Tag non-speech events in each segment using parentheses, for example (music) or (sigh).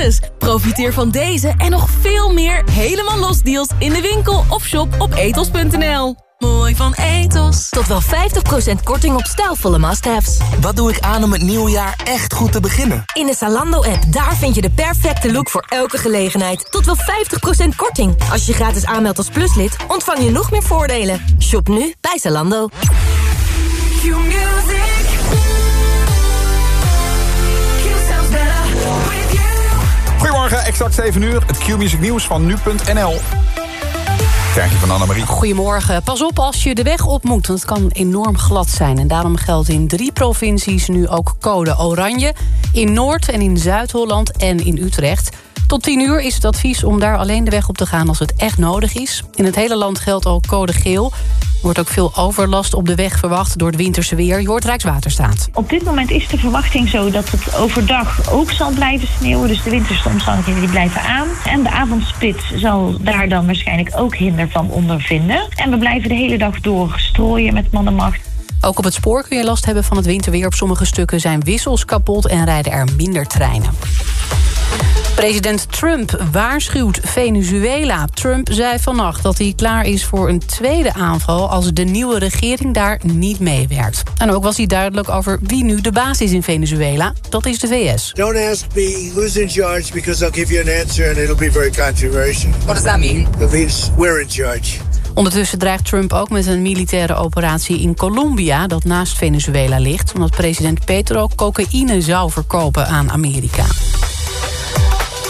gratis. Profiteer van deze en nog veel meer helemaal los deals in de winkel of shop op etos.nl. Mooi van Etos. Tot wel 50% korting op stijlvolle must-haves. Wat doe ik aan om het nieuwe jaar echt goed te beginnen? In de Zalando-app, daar vind je de perfecte look voor elke gelegenheid. Tot wel 50% korting. Als je gratis aanmeldt als pluslid, ontvang je nog meer voordelen. Shop nu bij Zalando. Exact 7 uur. Het Q-music nieuws van nu.nl. Krijg je van Annemarie. Goedemorgen. Pas op als je de weg op moet, want het kan enorm glad zijn. En daarom geldt in drie provincies nu ook code oranje. In Noord- en in Zuid-Holland en in Utrecht. Tot 10 uur is het advies om daar alleen de weg op te gaan als het echt nodig is. In het hele land geldt al code geel. Er wordt ook veel overlast op de weg verwacht door het winterse weer. Je hoort Rijkswaterstaat. Op dit moment is de verwachting zo dat het overdag ook zal blijven sneeuwen. Dus de winterse omstandigheden die blijven aan. En de avondspits zal daar dan waarschijnlijk ook hinder van ondervinden. En we blijven de hele dag door strooien met mannenmacht. Ook op het spoor kun je last hebben van het winterweer. Op sommige stukken zijn wissels kapot en rijden er minder treinen. President Trump waarschuwt Venezuela. Trump zei vannacht dat hij klaar is voor een tweede aanval... als de nieuwe regering daar niet meewerkt. En ook was hij duidelijk over wie nu de baas is in Venezuela. Dat is de VS. Don't ask me who's in charge because I'll give you an answer and it'll be very controversial. What does that mean? That means we're in charge. Ondertussen dreigt Trump ook met een militaire operatie in Colombia... dat naast Venezuela ligt... omdat president Petro cocaïne zou verkopen aan Amerika.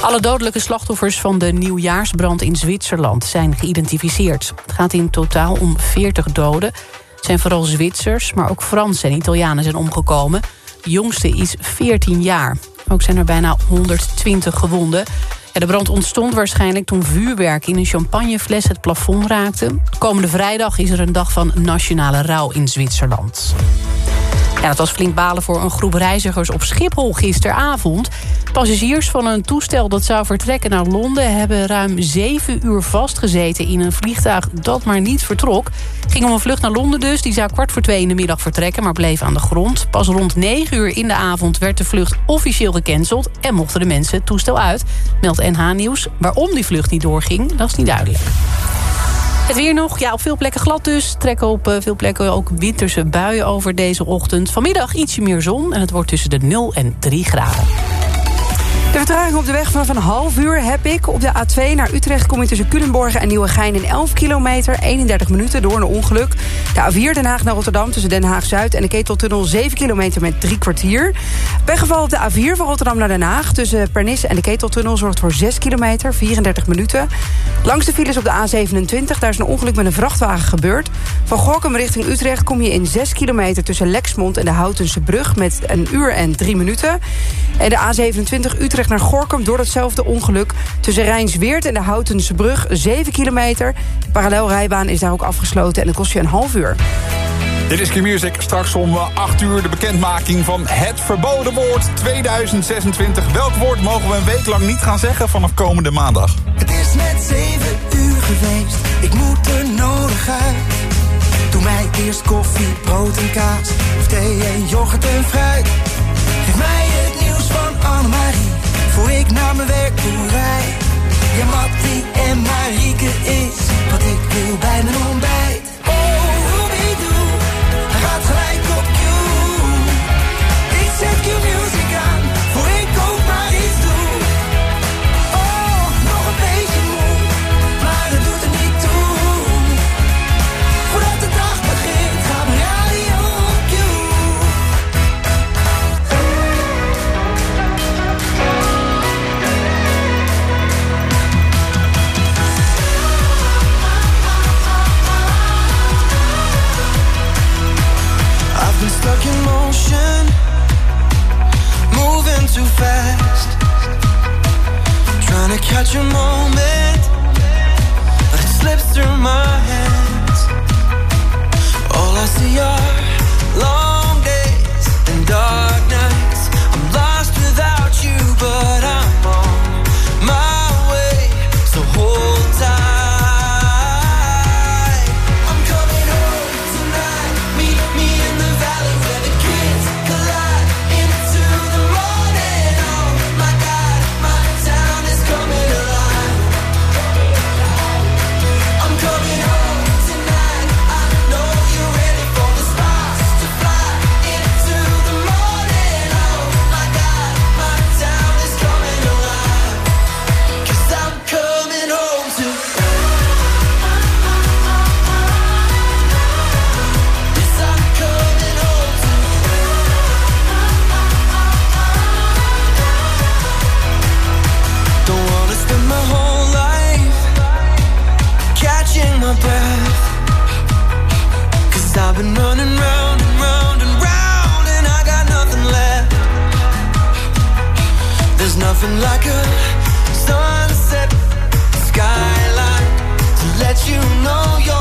Alle dodelijke slachtoffers van de nieuwjaarsbrand in Zwitserland zijn geïdentificeerd. Het gaat in totaal om 40 doden. Het zijn vooral Zwitsers, maar ook Fransen en Italianen zijn omgekomen. De jongste is 14 jaar. Ook zijn er bijna 120 gewonden. De brand ontstond waarschijnlijk toen vuurwerk in een champagnefles het plafond raakte. Komende vrijdag is er een dag van nationale rouw in Zwitserland. Ja, dat was flink balen voor een groep reizigers op Schiphol gisteravond. Passagiers van een toestel dat zou vertrekken naar Londen... hebben ruim zeven uur vastgezeten in een vliegtuig dat maar niet vertrok. Het ging om een vlucht naar Londen dus. Die zou kwart voor twee in de middag vertrekken, maar bleef aan de grond. Pas rond negen uur in de avond werd de vlucht officieel gecanceld... en mochten de mensen het toestel uit, meldt NH Nieuws. Waarom die vlucht niet doorging, dat is niet duidelijk. Het weer nog, ja, op veel plekken glad dus. Trekken op uh, veel plekken ook winterse buien over deze ochtend. Vanmiddag ietsje meer zon en het wordt tussen de 0 en 3 graden. De vertraging op de weg vanaf een half uur heb ik. Op de A2 naar Utrecht kom je tussen Culemborg en Nieuwegein in 11 kilometer. 31 minuten door een ongeluk. De A4 Den Haag naar Rotterdam tussen Den Haag-Zuid en de Keteltunnel 7 kilometer met drie kwartier. Weggeval op de A4 van Rotterdam naar Den Haag tussen Pernis en de Keteltunnel zorgt voor 6 kilometer, 34 minuten. Langs de files op de A27, daar is een ongeluk met een vrachtwagen gebeurd. Van Gorkum richting Utrecht kom je in 6 kilometer tussen Lexmond en de Houtense Brug met een uur en 3 minuten. En de A27 Utrecht naar Gorkum door datzelfde ongeluk. Tussen Rijnsweert en de Houtense Brug 7 kilometer. De parallelrijbaan is daar ook afgesloten en het kost je een half uur. Dit is Q-Music. Straks om 8 uur de bekendmaking van het verboden woord 2026. Welk woord mogen we een week lang niet gaan zeggen vanaf komende maandag? Het is net 7 uur geweest, ik moet er nodig uit. Doe mij eerst koffie, brood en kaas. Of thee en yoghurt en fruit. Geef mij het nieuws van Annemarie been running round and round and round and I got nothing left. There's nothing like a sunset skyline to let you know you're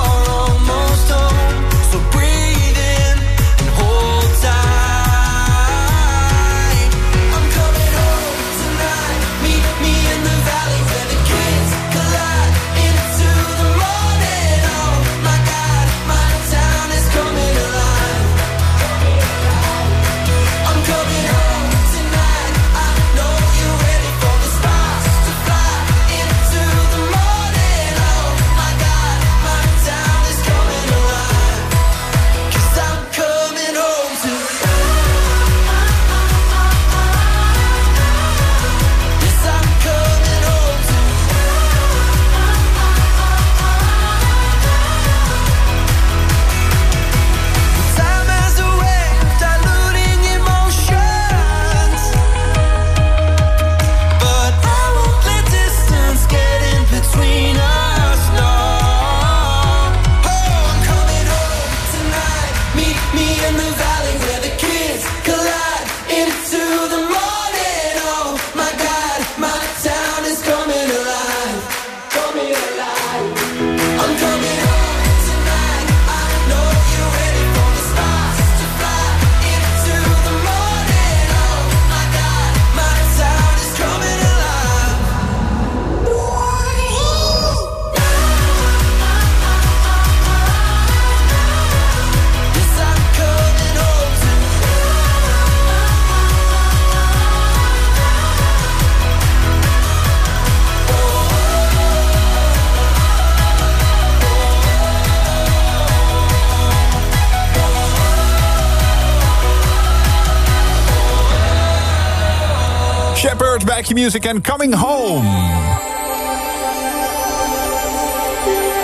Back Your Music en Coming Home.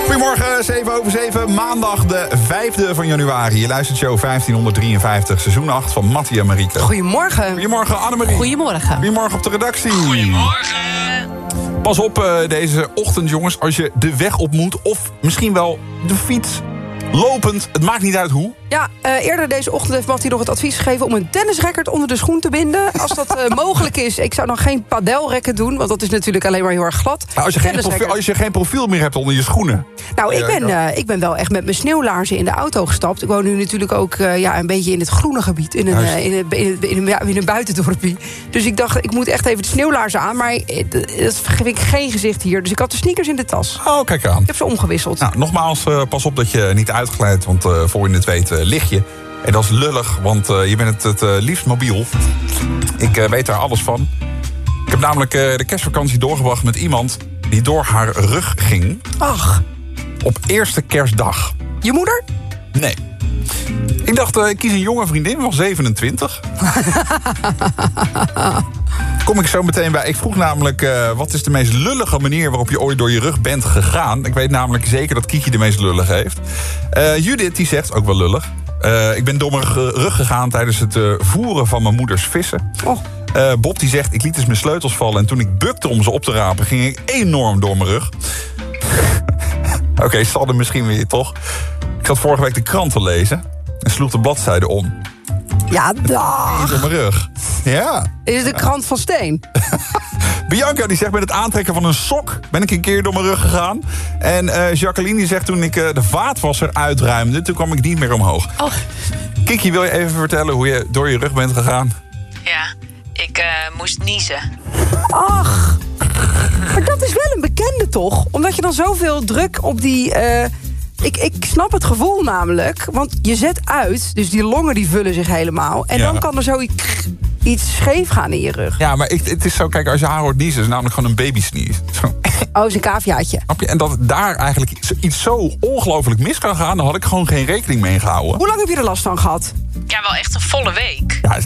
Goedemorgen, 7 over 7, maandag de 5e van januari. Je luistert show 1553, seizoen 8 van Mattie en Marieke. Goedemorgen. Goedemorgen Annemarie. Goedemorgen. Goedemorgen op de redactie. Goedemorgen. Pas op eh, deze ochtend, jongens, als je de weg op moet... of misschien wel de fiets, lopend, het maakt niet uit hoe. Ja, eh, eerder deze ochtend heeft Mattie nog het advies gegeven... om een tennisracket onder de schoen te binden. Als dat eh, (laughs) mogelijk is. Ik zou dan geen padelracket doen, want dat is natuurlijk alleen maar heel erg glad. Nou, als, je geen profiel, als je geen profiel meer hebt onder je schoenen. Nou, ik ben, eh, ik ben wel echt met mijn sneeuwlaarzen in de auto gestapt. Ik woon nu natuurlijk ook ja, een beetje in het groene gebied. In een, in een, in een, in een, ja, in een buitendorpje. Dus ik dacht, ik moet echt even de sneeuwlaarzen aan. Maar dat geef ik geen gezicht hier. Dus ik had de sneakers in de tas. Oh, kijk aan. Ik heb ze omgewisseld. Nou, nogmaals, pas op dat je niet want eh, voor je het weet eh, lig je. En dat is lullig, want eh, je bent het, het liefst mobiel. Ik weet daar alles van. Ik heb namelijk de kerstvakantie doorgebracht met iemand die door haar rug ging Ach, op eerste kerstdag. je moeder? Nee. Ik dacht, eh, ik kies een jonge vriendin van 27. (laughs) Kom ik zo meteen bij. Ik vroeg namelijk, eh, wat is de meest lullige manier... waarop je ooit door je rug bent gegaan? Ik weet namelijk zeker dat Kiki de meest lullig heeft. Eh, Judith, die zegt, ook wel lullig... ik ben door mijn ge- rug gegaan tijdens het voeren van mijn moeders vissen. Oh. Bob die zegt, ik liet dus mijn sleutels vallen... en toen ik bukte om ze op te rapen, ging ik enorm door mijn rug. (laughs) Oké, zal er misschien weer toch. Ik zat vorige week de krant te lezen... en sloeg de bladzijde om. Ja, dag. Door mijn rug. Ja. Is het de krant van Steen? (laughs) Bianca die zegt met het aantrekken van een sok... ben ik een keer door mijn rug gegaan. En eh, Jacqueline die zegt toen ik eh, de vaatwasser uitruimde... toen kwam ik niet meer omhoog. Oh. Kiki, wil je even vertellen hoe je door je rug bent gegaan? Ja, ik eh, moest niezen. Ach, maar dat is wel een bekende toch? Omdat je dan zoveel druk op die... ik, ik snap het gevoel namelijk, want je zet uit... dus die longen die vullen zich helemaal... en Ja. dan kan er zoiets iets scheef gaan in je rug. Ja, maar ik, het is zo, kijk, als je haar hoort niezen... is het namelijk gewoon een baby sneeze. (laughs) Zo. Oh, is een caviaatje. Snap je? En dat daar eigenlijk iets, iets zo ongelooflijk mis kan gaan... daar had ik gewoon geen rekening mee gehouden. Hoe lang heb je er last van gehad? Ja, wel echt een volle week. Ja,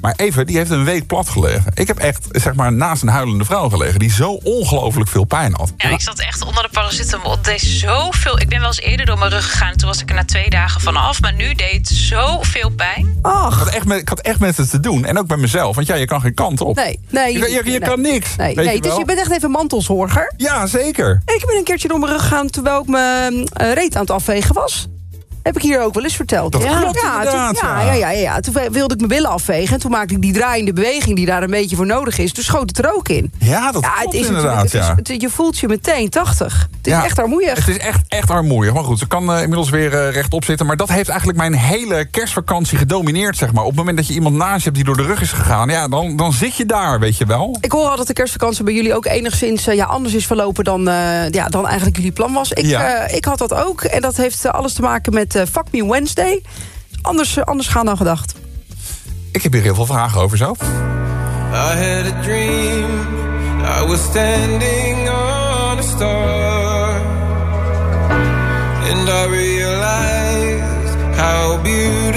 Maar even, die heeft een week plat gelegen. Ik heb echt, zeg maar, naast een huilende vrouw gelegen... die zo ongelooflijk veel pijn had. Ja, ik zat echt onder de paracetamol. Het deed zoveel. Ik ben wel eens eerder door mijn rug gegaan. Toen was ik er na twee dagen vanaf. Maar nu deed het zoveel pijn. Ik had, echt met, ik had echt met het te doen. En ook bij mezelf. Want ja, je kan geen kant op. Nee, nee. Je, je, je nee. kan niks. Nee, weet nee je dus je bent echt even mantelzorger. Ja, zeker. Ik ben een keertje door mijn rug gegaan... terwijl ik mijn eh, reet aan het afvegen was. Heb ik hier ook wel eens verteld. Dat ja. klopt ja, toen, ja, ja. ja, ja, ja. Toen wilde ik mijn billen afvegen. En toen maakte ik die draaiende beweging die daar een beetje voor nodig is. Toen schoot het er ook in. Ja, dat klopt het is inderdaad, het is- ja. het- je voelt je meteen 80. Het is Ja, echt armoeig. Het is echt, echt armoeig. Maar goed, ze kan eh, inmiddels weer eh, rechtop zitten. Maar dat heeft eigenlijk mijn hele kerstvakantie gedomineerd, zeg maar. Op het moment dat je iemand naast je hebt die door de rug is gegaan... ja, dan, dan zit je daar, weet je wel. Ik hoor al dat de kerstvakantie bij jullie ook enigszins eh, ja, anders is verlopen dan, ja, dan eigenlijk jullie plan was. Ik, Ja. ik had dat ook. En dat heeft alles te maken met eh, Fuck Me Wednesday. Anders, eh, anders gaan dan gedacht. Ik heb hier heel veel vragen over zo. I had a dream. I was standing on a star. And I realized how beautiful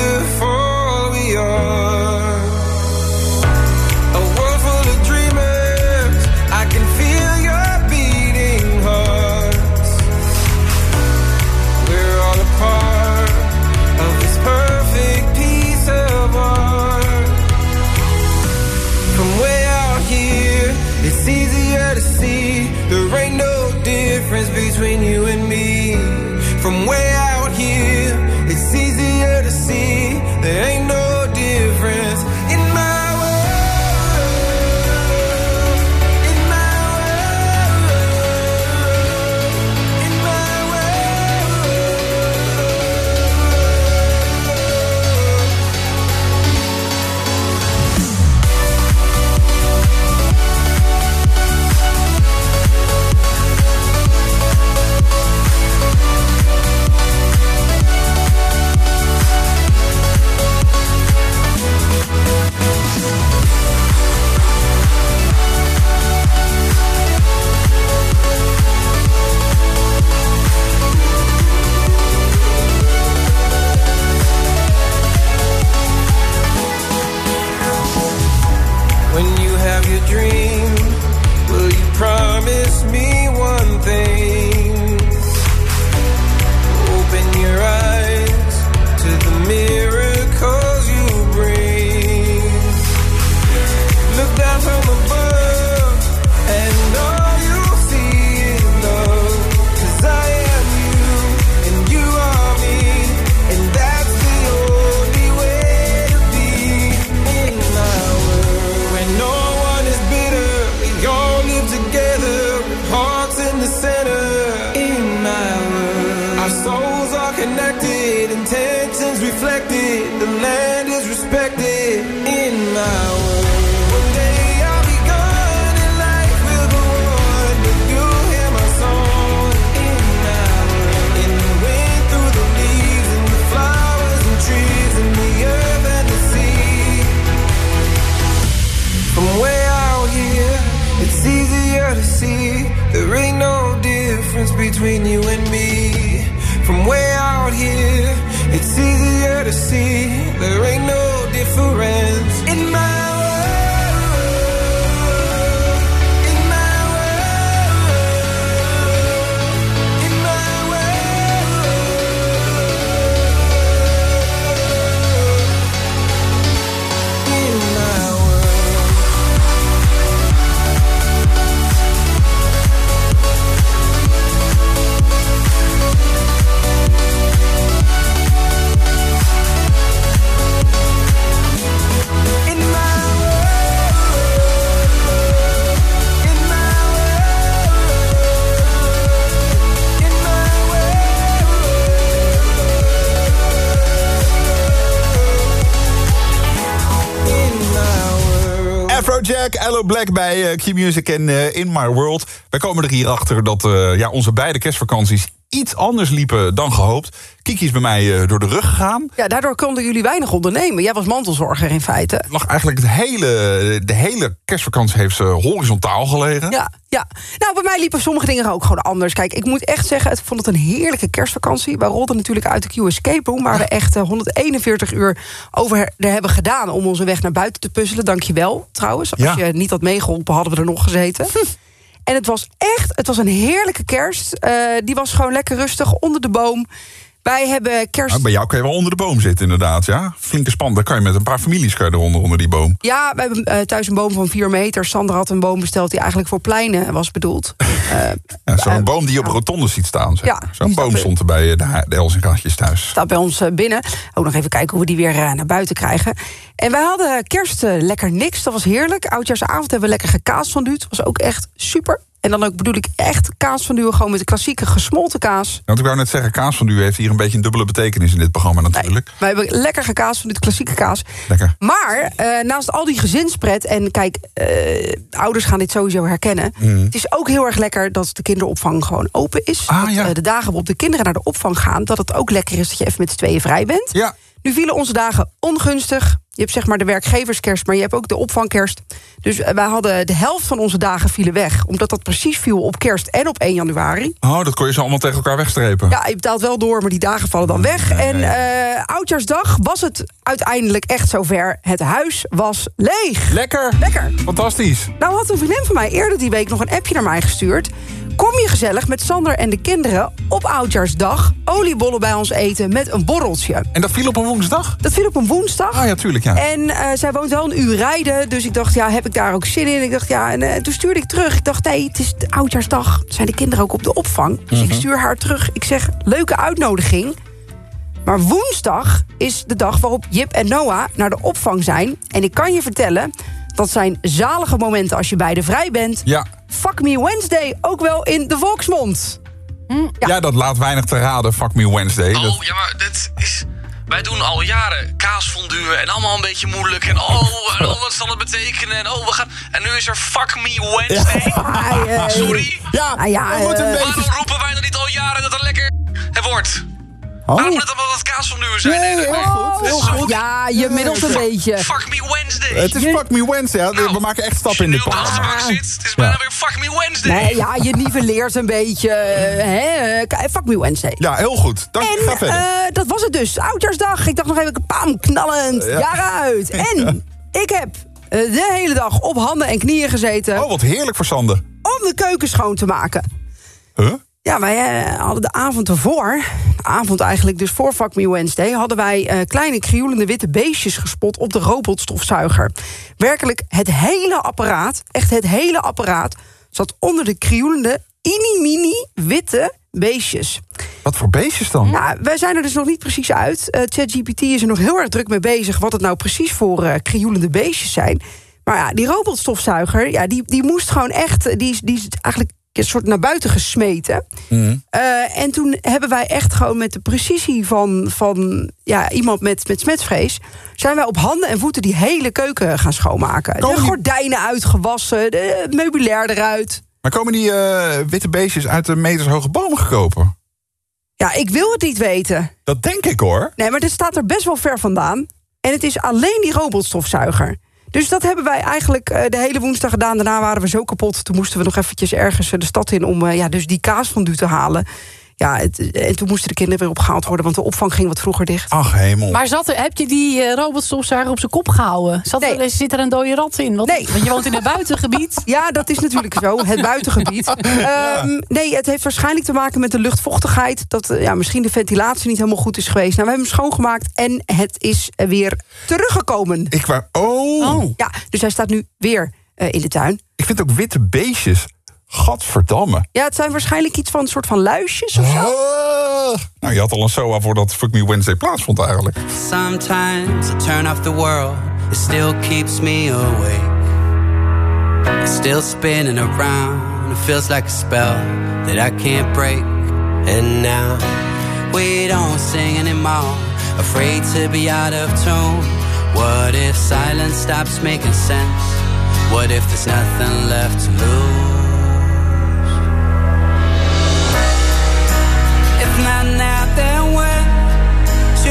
Black bij eh, Q-Music en eh, In My World. Wij komen er hier achter dat eh, ja, onze beide kerstvakanties iets anders liepen dan gehoopt. Kiki is bij mij eh, door de rug gegaan. Ja, daardoor konden jullie weinig ondernemen. Jij was mantelzorger in feite. Lag eigenlijk het hele, de hele kerstvakantie heeft ze horizontaal gelegen. Ja, ja. Nou, bij mij liepen sommige dingen ook gewoon anders. Kijk, ik moet echt zeggen, ik vond het een heerlijke kerstvakantie. We rolden natuurlijk uit de Q Escape Room... waar we echt eh, 141 uur over er hebben gedaan... om onze weg naar buiten te puzzelen. Dank je wel, trouwens. Als Ja. je niet had meegeholpen, hadden we er nog gezeten. (laughs) En het was echt, het was een heerlijke kerst. Eh, die was gewoon lekker rustig onder de boom. Wij hebben kerst... Nou, bij jou kan je wel onder de boom zitten, inderdaad. Ja? Flinke span. Dan kan je met een paar families kan je eronder onder die boom. Ja, we hebben eh, thuis een boom van 4 meter. Sander had een boom besteld die eigenlijk voor pleinen was bedoeld. (laughs) Eh, Ja, Zo'n boom die je op rotonde ziet staan. zeg. Ja, Zo'n boom stond er bij eh, de, de thuis. staat bij ons eh, binnen. Ook nog even kijken hoe we die weer eh, naar buiten krijgen. En wij hadden kerst eh, lekker niks. Dat was heerlijk. Oudjaarsavond hebben we lekker gekaasfonduut. Dat was ook echt super. En dan ook bedoel ik echt kaasfondue. Gewoon met de klassieke gesmolten kaas. Want ik wou net zeggen, kaas van u heeft hier een beetje een dubbele betekenis in dit programma natuurlijk. Wij hebben lekker gekaasfonduut, klassieke kaas. Lekker. Maar eh, naast al die gezinspret... en kijk, eh, ouders gaan dit sowieso herkennen... Mhm. het is ook heel erg lekker dat de kinderopvang gewoon open is. Ah, dat, ja. eh, de dagen waarop de kinderen naar de opvang gaan... dat het ook lekker is dat je even met z'n tweeën vrij bent. Ja. Nu vielen onze dagen ongunstig. Je hebt zeg maar de werkgeverskerst, maar je hebt ook de opvangkerst. Dus eh, wij hadden de helft van onze dagen vielen weg. Omdat dat precies viel op kerst en op 1 januari. Oh, dat kon je zo allemaal tegen elkaar wegstrepen. Ja, je betaalt wel door, maar die dagen vallen dan weg. En eh, oudjaarsdag was het uiteindelijk echt zover. Het huis was leeg. Lekker. Lekker. Fantastisch. Nou had een vriendin van mij eerder die week nog een appje naar mij gestuurd. Kom je gezellig met Sander en de kinderen op oudjaarsdag... oliebollen bij ons eten met een borreltje. En dat viel op een woensdag? Dat viel op een woensdag. Ah ja, tuurlijk, ja. En eh, zij woont wel een uur rijden. Dus ik dacht, ja, heb ik daar ook zin in? Ik dacht, ja, en eh, toen stuurde ik terug. Ik dacht, nee, het is oudjaarsdag. Zijn de kinderen ook op de opvang? Dus ik Mhm. stuur haar terug. Ik zeg, leuke uitnodiging. Maar woensdag is de dag waarop Jip en Noah naar de opvang zijn. En ik kan je vertellen, dat zijn zalige momenten als je beide vrij bent. Ja. Fuck me Wednesday, ook wel in de volksmond. Ja. dat laat weinig te raden, fuck me Wednesday. Dat- Oh, ja, maar dit is... Wij doen al jaren kaasfondue en allemaal een beetje moeilijk. En oh, (laughs) en oh, wat zal het betekenen? En oh, we gaan... En nu is er fuck me Wednesday. Ah, (laughs) Sorry. Ja, ja, we moeten een eh, beetje... Waarom roepen wij dan niet al jaren dat het lekker het wordt? Oh. Moet het allemaal wat kaasfondue zijn? Nee, heel nee. goed, heel goed. Ja, je middelt een beetje. Fuck me Wednesday. Het is fuck me Wednesday. ja. We maken echt stappen in dit Op de programma. achterbank zit. Het is bijna weer fuck me Wednesday. Nee, ja, je nivelleert een beetje. eh, Hè? K- Fuck me Wednesday. Ja, heel goed. Dank je. Ga En verder. eh, dat was het dus. Oudjaarsdag. Ik dacht nog even, pam, knallend. Ja. Jaren uit. (laughs) En ik heb eh, de hele dag op handen en knieën gezeten... Oh, wat heerlijk voor Sander. om de keuken schoon te maken. Huh? Ja, wij eh, hadden de avond ervoor, de avond eigenlijk dus voor Fuck Me Wednesday... hadden wij eh, kleine krioelende witte beestjes gespot op de robotstofzuiger. Werkelijk het hele apparaat, echt het hele apparaat... zat onder de krioelende, mini-mini witte beestjes. Wat voor beestjes dan? Nou, wij zijn er dus nog niet precies uit. Eh, ChatGPT is er nog heel erg druk mee bezig... wat het nou precies voor krioelende beestjes zijn. Maar ja, die robotstofzuiger, ja, die, die moest gewoon echt... Die, is- die is eigenlijk soort naar buiten gesmeten. Mhm. Eh, en toen hebben wij echt gewoon met de precisie van, van ja, iemand met, met smetvrees... zijn wij op handen en voeten die hele keuken gaan schoonmaken. Komen De die- gordijnen uitgewassen, de meubilair eruit. Maar komen die eh, witte beestjes uit de metershoge boom gekropen? Ja, ik wil het niet weten. Dat denk ik hoor. Nee, maar dit staat er best wel ver vandaan. En het is alleen die robotstofzuiger. Dus dat hebben wij eigenlijk eh, de hele woensdag gedaan. Daarna waren we zo kapot. Toen moesten we nog eventjes ergens eh, de stad in... om eh, ja, dus die kaas van te halen. Ja, het, en toen moesten de kinderen weer opgehaald worden... want de opvang ging wat vroeger dicht. Ach, hemel. Maar zat er, heb je die eh, robotstofzuiger op zijn kop gehouden? Zat Nee. er, zit er een dode rat in? Want, Nee. want je woont in een buitengebied. (laughs) Ja, dat is natuurlijk zo, het buitengebied. (laughs) Ehm, nee, het heeft waarschijnlijk te maken met de luchtvochtigheid. Dat eh, ja, misschien de ventilatie niet helemaal goed is geweest. Nou, we hebben hem schoongemaakt en het is weer teruggekomen. Ik wou... Oh. Ja, dus hij staat nu weer eh, in de tuin. Ik vind ook witte beestjes. Gadverdamme. Ja, het zijn waarschijnlijk iets van een soort van luisjes of zo. Ah. Nou, je had al een SOA voordat Fuck Me Wednesday plaatsvond eigenlijk. Sometimes I turn off the world, it still keeps me awake. It's still spinning around, it feels like a spell that I can't break. And now we don't sing anymore, afraid to be out of tune. What if silence stops making sense? What if there's nothing left to lose?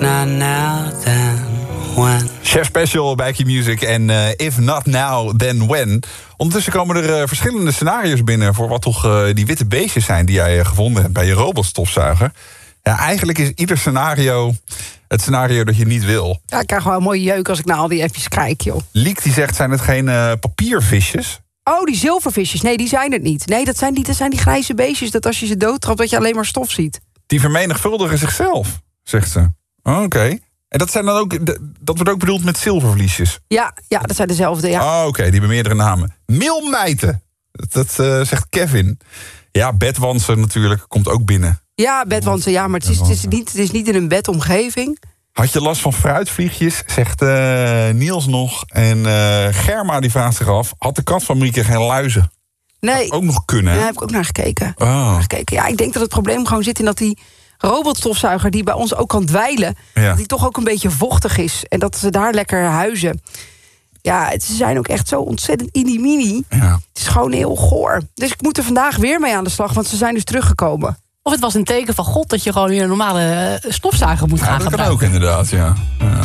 not now, then when? Chef Special bij Key Music en eh, If Not Now, Then When. Ondertussen komen er eh, verschillende scenario's binnen... voor wat toch eh, die witte beestjes zijn die jij gevonden hebt bij je robotstofzuiger. Ja, eigenlijk is ieder scenario het scenario dat je niet wil. Ja, ik krijg wel een mooie jeuk als ik naar al die appjes kijk, joh. Liek die zegt, zijn het geen papiervisjes? Oh, die zilvervisjes. Nee, die zijn het niet. Nee, dat zijn die, dat zijn die grijze beestjes... dat als je ze doodtrapt, dat je alleen maar stof ziet. Die vermenigvuldigen zichzelf, zegt ze. Oh, Oké. En dat, zijn dan ook, dat wordt ook bedoeld met zilvervliesjes? Ja, ja dat zijn dezelfde, ja. Oh, oké, die hebben meerdere namen. Milmijten, dat, eh, zegt Kevin. Ja, bedwansen natuurlijk, komt ook binnen. Ja, bedwansen, ja, maar het is, het, is niet, het is niet in een bedomgeving. Had je last van fruitvliegjes, zegt eh, Niels nog. En eh, Germa die vraagt zich af, had de kat van Mieke geen luizen? Nee. Ook nog kunnen? Daar heb ik ook naar gekeken. Oh. Naar gekeken. Ja, ik denk dat het probleem gewoon zit in dat die robotstofzuiger... die bij ons ook kan dweilen, Ja. die toch ook een beetje vochtig is. En dat ze daar lekker huizen. Ja, het- ze zijn ook echt zo ontzettend mini Ja. Het is gewoon heel goor. Dus ik moet er vandaag weer mee aan de slag, want ze zijn dus teruggekomen. Of het was een teken van God dat je gewoon weer een normale eh, stofzuiger moet gaan Ja, dat kan gebruiken. ook inderdaad, ja. ja.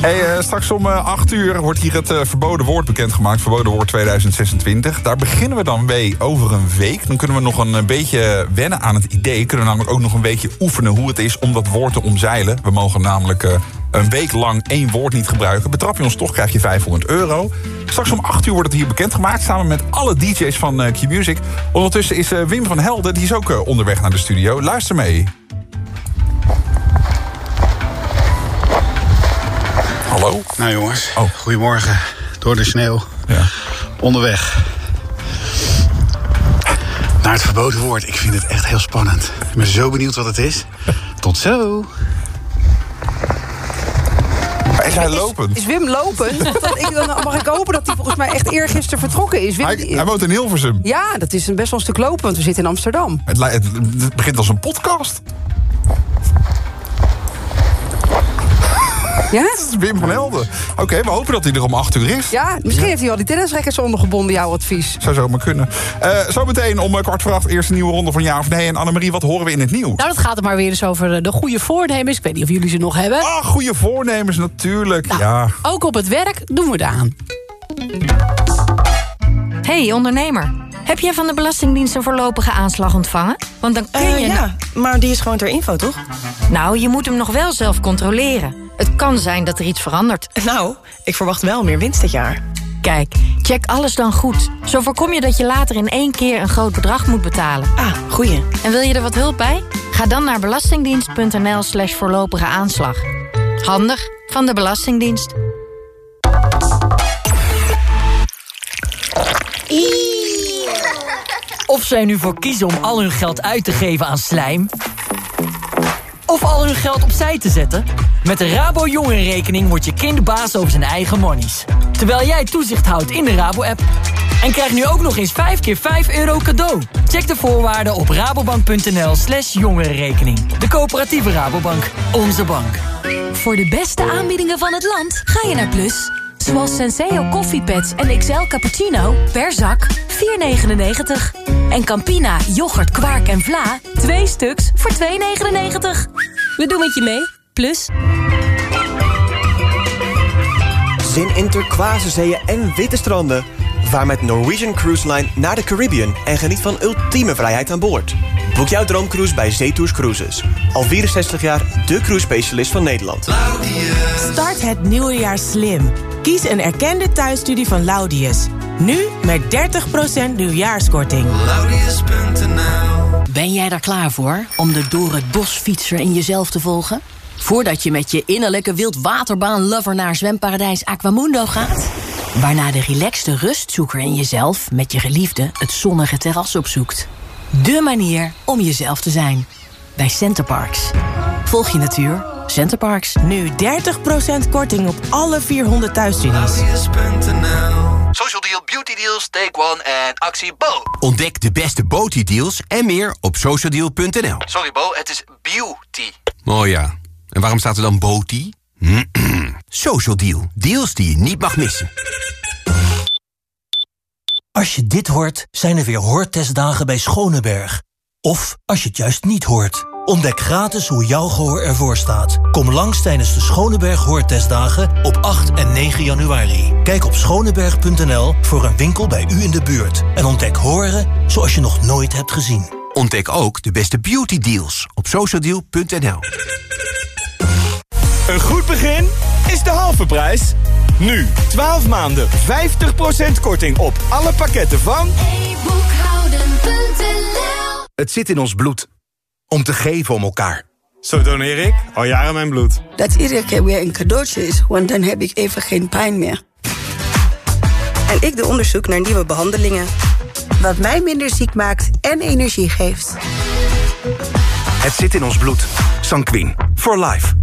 Hey, eh, straks om eh, 8 uur wordt hier het eh, verboden woord bekendgemaakt. Verboden woord 2026. Daar beginnen we dan mee over een week. Dan kunnen we nog een eh, beetje wennen aan het idee. Kunnen we namelijk ook nog een beetje oefenen hoe het is om dat woord te omzeilen. We mogen namelijk eh, een week lang één woord niet gebruiken. Betrap je ons toch, krijg je 500 euro. Straks om 8 uur wordt het hier bekendgemaakt... samen met alle DJ's van eh, Q-Music. Ondertussen is eh, Wim van Helden, die is ook eh, onderweg naar de studio. Luister mee. Hallo? Nou jongens, Oh. goedemorgen. Door de sneeuw. Ja. Onderweg. Naar het verboden woord. Ik vind het echt heel spannend. Ik ben zo benieuwd wat het is. (laughs) Tot zo. Is hij lopend? Is Wim lopend? (laughs) dan, ik, dan mag ik hopen dat hij volgens mij echt eergisteren vertrokken is. Wim, Hij, hij woont in Hilversum. Ja, dat is een best wel een stuk lopen, want we zitten in Amsterdam. Het, het begint als een podcast. Ja? Het is Wim van Helden. Oké, we hopen dat hij er om 8 uur is. Ja, misschien heeft hij al die tennisrekkers ondergebonden, jouw advies. Zou zomaar kunnen. Eh zometeen om eh, kwart voor acht eerst een nieuwe ronde van Ja of Nee. En Annemarie, wat horen we in het nieuws? Nou, dat gaat er maar weer eens over eh, de goede voornemens. Ik weet niet of jullie ze nog hebben. Ah, goede voornemens natuurlijk. Nou, Ja. Ook op het werk doen we het aan. Hey ondernemer, Heb jij van de Belastingdienst een voorlopige aanslag ontvangen? Want dan kun je... ja, maar die is gewoon ter info, toch? Nou, je moet hem nog wel zelf controleren. Het kan zijn dat er iets verandert. Nou, ik verwacht wel meer winst dit jaar. Kijk, check alles dan goed. Zo voorkom je dat je later in één keer een groot bedrag moet betalen. Ah, goeie. En wil je er wat hulp bij? Ga dan naar belastingdienst.nl slash voorlopige aanslag. Handig van de Belastingdienst. Of zij nu voor kiezen om al hun geld uit te geven aan slijm... of al hun geld opzij te zetten... met de Rabo Jongerenrekening wordt je kind baas over zijn eigen monies. Terwijl jij toezicht houdt in de Rabo-app. En krijg nu ook nog eens 5 keer 5 euro cadeau. Check de voorwaarden op rabobank.nl slash jongerenrekening. De coöperatieve Rabobank. Onze bank. Voor de beste aanbiedingen van het land ga je naar Plus. Zoals Senseo koffiepads en XL cappuccino per zak 4,99. En Campina, yoghurt, kwark en vla 2 stuks voor 2,99. We doen het je mee. Plus. Zin in turquoise zeeën en witte stranden. Vaar met Norwegian Cruise Line naar de Caribbean en geniet van ultieme vrijheid aan boord. Boek jouw droomcruise bij Zetours Cruises. Al 64 jaar de cruise specialist van Nederland. Start het nieuwe jaar slim. Kies een erkende thuisstudie van Laudius. Nu met 30% nieuwjaarskorting. Ben jij daar klaar voor om de door het bos fietser in jezelf te volgen? Voordat je met je innerlijke wildwaterbaan-lover naar zwemparadijs Aquamundo gaat? Waarna de relaxte rustzoeker in jezelf met je geliefde het zonnige terras opzoekt. De manier om jezelf te zijn. Bij Centerparks. Volg je natuur. Centerparks. Nu 30% korting op alle 400 thuisstudies. Social Deal, Beauty Deals, Take One en actie Bo. Ontdek de beste beauty deals en meer op socialdeal.nl. Sorry Bo, het is beauty. Oh ja, en waarom staat er dan beauty? (clears throat) Social Deal, deals die je niet mag missen. Als je dit hoort, zijn er weer hoortestdagen bij Schoneberg. Of als je het juist niet hoort. Ontdek gratis hoe jouw gehoor ervoor staat. Kom langs tijdens de Schoneberg Hoortestdagen op 8 en 9 januari. Kijk op schoneberg.nl voor een winkel bij u in de buurt. En ontdek horen zoals je nog nooit hebt gezien. Ontdek ook de beste beauty deals op socialdeal.nl. Een goed begin is de halve prijs. Nu, 12 maanden, 50% korting op alle pakketten van... Het zit in ons bloed. Om te geven om elkaar. Zo doneer ik al jaren mijn bloed. Dat iedere keer weer een cadeautje is, want dan heb ik even geen pijn meer. En ik doe onderzoek naar nieuwe behandelingen. Wat mij minder ziek maakt en energie geeft. Het zit in ons bloed. Sanquin. For life.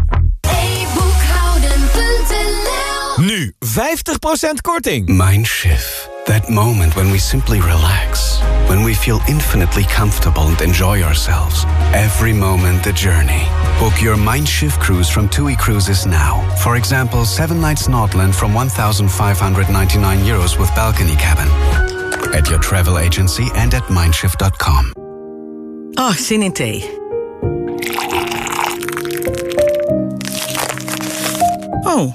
Nu 50% korting. Mindshift. That moment when we simply relax. When we feel infinitely comfortable and enjoy ourselves. Every moment the journey. Book your Mindshift cruise from TUI Cruises now. For example, 7 nights Nordland from 1,599 euros with balcony cabin. At your travel agency and at mindshift.com. Oh, zin in thee. Oh,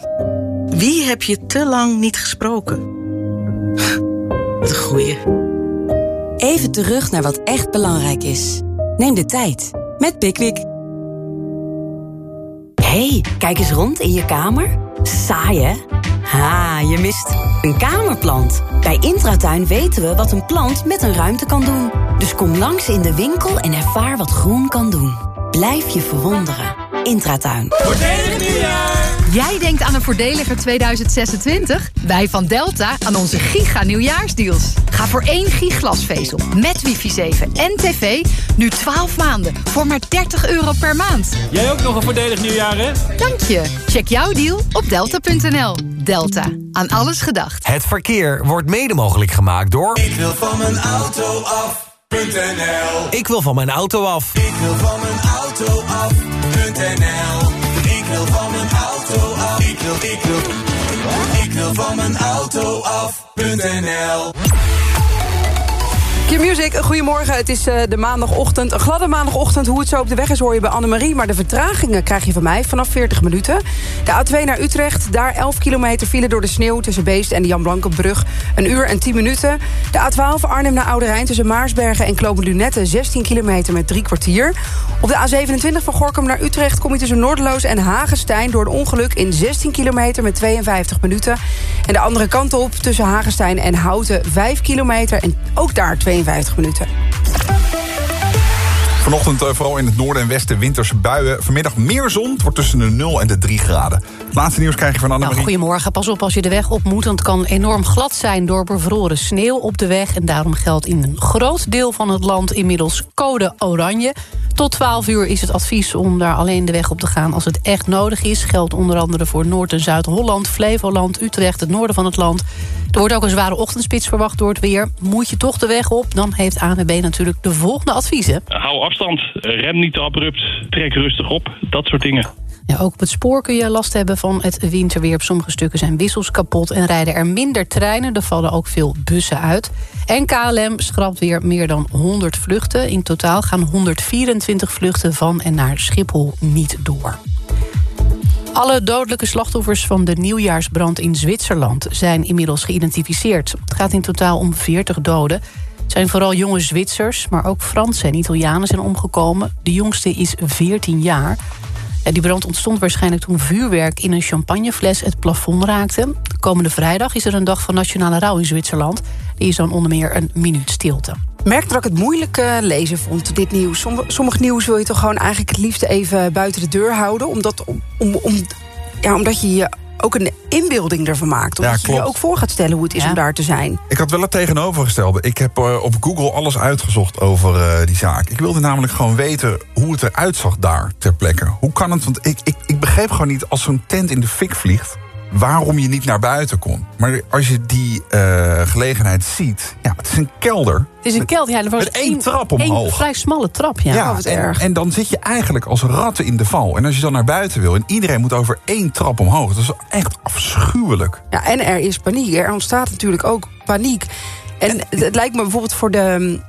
wie heb je te lang niet gesproken? (laughs) Een goeie. Even terug naar wat echt belangrijk is. Neem de tijd met Pickwick. hey, kijk eens rond in je kamer. Saai, hè? Ha, je mist een kamerplant. Bij Intratuin weten we wat een plant met een ruimte kan doen. Dus kom langs in de winkel en ervaar wat groen kan doen. Blijf je verwonderen. Intratuin. Voordelig nieuwjaar! Jij denkt aan een voordeliger 2026? Wij van Delta aan onze giga nieuwjaarsdeals. Ga voor één giglasvezel met wifi 7 en tv nu 12 maanden voor maar 30 euro per maand. Jij ook nog een voordelig nieuwjaar, hè? Dank je. Check jouw deal op delta.nl. Delta. Aan alles gedacht. Het verkeer wordt mede mogelijk gemaakt door... Ik wil van mijn auto af.nl Ik wil van mijn auto af. Ik wil van mijn auto af.nl Ik wil van mijn auto af. Ik wil, ik wil, ik wil van mijn auto af.nl Goedemorgen. Het is uh, de maandagochtend, een gladde maandagochtend. Hoe het zo op de weg is hoor je bij Annemarie. Maar de vertragingen krijg je van mij vanaf 40 minuten. De A2 naar Utrecht, daar 11 kilometer file door de sneeuw... tussen Beest en de Jan Blankenbrug, een uur en 10 minuten. De A12 Arnhem naar Oude Rijn tussen Maarsbergen en Klopen Lunette... 16 kilometer met drie kwartier. Op de A27 van Gorkum naar Utrecht kom je tussen Noorderloos en Hagenstein... door een ongeluk in 16 kilometer met 52 minuten. En de andere kant op tussen Hagenstein en Houten 5 kilometer... en ook daar 52 minuten. Vanochtend uh, vooral in het noorden en westen winterse buien. Vanmiddag meer zon. Het wordt tussen de 0 en de 3 graden. Het laatste nieuws krijg je van Annemarie. Nou, goedemorgen. Pas op als je de weg op moet. Want het kan enorm glad zijn door bevroren sneeuw op de weg. En daarom geldt in een groot deel van het land inmiddels code oranje. Tot 12 uur is het advies om daar alleen de weg op te gaan als het echt nodig is. Geldt onder andere voor Noord- en Zuid-Holland, Flevoland, Utrecht, het noorden van het land. Er wordt ook een zware ochtendspits verwacht door het weer. Moet je toch de weg op, dan heeft ANWB natuurlijk de volgende adviezen. Hou afstand, rem niet te abrupt, trek rustig op, dat soort dingen. Ja, ook op het spoor kun je last hebben van het winterweer. Op sommige stukken zijn wissels kapot en rijden er minder treinen. Er vallen ook veel bussen uit. En KLM schrapt weer meer dan 100 vluchten. In totaal gaan 124 vluchten van en naar Schiphol niet door. Alle dodelijke slachtoffers van de nieuwjaarsbrand in Zwitserland... zijn inmiddels geïdentificeerd. Het gaat in totaal om 40 doden. Zijn vooral jonge Zwitsers, maar ook Fransen en Italianen zijn omgekomen. De jongste is 14 jaar. Die brand ontstond waarschijnlijk toen vuurwerk in een champagnefles het plafond raakte. Komende vrijdag is er een dag van nationale rouw in Zwitserland. Die is dan onder meer een minuut stilte. Merk dat ik het moeilijk uh, lezen vond, dit nieuws. Sommig nieuws wil je toch gewoon eigenlijk het liefst even buiten de deur houden. Omdat, om, om, om, ja, omdat je je ook een inbeelding ervan maakt. Omdat ja, je je ook voor gaat stellen hoe het is ja. om daar te zijn. Ik had wel het tegenovergestelde. Ik heb uh, op Google alles uitgezocht over uh, die zaak. Ik wilde namelijk gewoon weten hoe het eruit zag daar ter plekke. Hoe kan het? Want ik, ik, ik begreep gewoon niet als zo'n tent in de fik vliegt waarom je niet naar buiten kon. Maar als je die uh, gelegenheid ziet, ja, het is een kelder. Het is een kelder, ja. Er was met één trap omhoog. Een vrij smalle trap, ja. ja oh, wat en, erg. en dan zit je eigenlijk als ratten in de val. En als je dan naar buiten wil en iedereen moet over één trap omhoog. Dat is echt afschuwelijk. Ja, en er is paniek. Er ontstaat natuurlijk ook paniek. En het lijkt me bijvoorbeeld voor de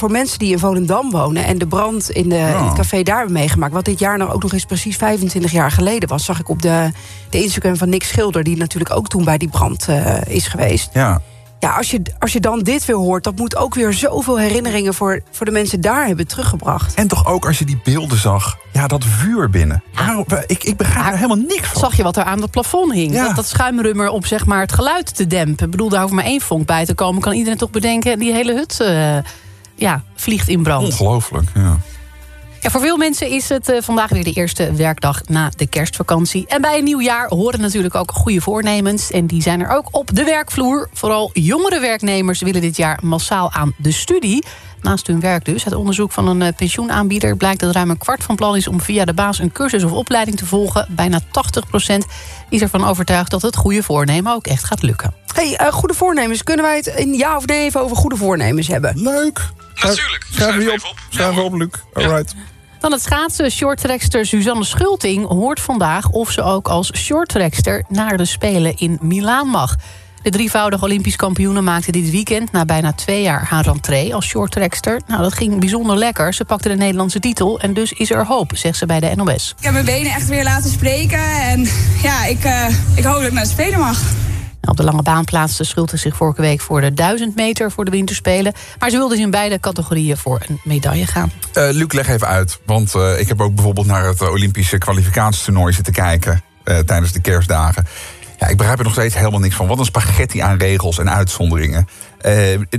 voor mensen die in Volendam wonen... en de brand in, de, in het café daar hebben meegemaakt... wat dit jaar nou ook nog eens precies 25 jaar geleden was... zag ik op de, de Instagram van Nick Schilder... die natuurlijk ook toen bij die brand uh, is geweest. Ja. Ja, als je, als je dan dit weer hoort... dat moet ook weer zoveel herinneringen voor, voor de mensen daar hebben teruggebracht. En toch ook als je die beelden zag, ja, dat vuur binnen. Ja. ik, ik begrijp er helemaal niks van. Zag je wat er aan het plafond hing? Ja. Dat, dat schuimrummer om zeg maar, het geluid te dempen. Ik bedoel, daar hoeft maar één vonk bij te komen. Kan iedereen toch bedenken, die hele hut... Uh, ja, vliegt in brand. Ongelooflijk, ja. Ja, voor veel mensen is het uh, vandaag weer de eerste werkdag na de kerstvakantie. En bij een nieuw jaar horen natuurlijk ook goede voornemens. En die zijn er ook op de werkvloer. Vooral jongere werknemers willen dit jaar massaal aan de studie. Naast hun werk dus. Het onderzoek van een uh, pensioenaanbieder blijkt dat ruim een kwart van plan is... om via de baas een cursus of opleiding te volgen. Bijna 80% is ervan overtuigd dat het goede voornemen ook echt gaat lukken. hey, uh, goede voornemens. Kunnen wij het in ja of nee even over goede voornemens hebben? Leuk. Natuurlijk. Schrijf je op. Schrijf op, Luc. All right. Dan het schaatsen. Shorttrackster Suzanne Schulting hoort vandaag... of ze ook als shorttrackster naar de Spelen in Milaan mag. De drievoudige Olympisch kampioene maakte dit weekend... na bijna twee jaar haar rentree als shorttrackster. Nou, dat ging bijzonder lekker. Ze pakte de Nederlandse titel en dus is er hoop, zegt ze bij de NOS. Ik heb mijn benen echt weer laten spreken. En ja, ik, uh, ik hoop dat ik naar de Spelen mag. Op de lange baan plaatste Schulte zich vorige week voor de 1000 meter voor de winterspelen. Maar ze wilde dus in beide categorieën voor een medaille gaan. Uh, Luc, leg even uit. Want uh, ik heb ook bijvoorbeeld naar het Olympische kwalificatietoernooi zitten kijken uh, tijdens de kerstdagen. Ja, ik begrijp er nog steeds helemaal niks van. Wat een spaghetti aan regels en uitzonderingen.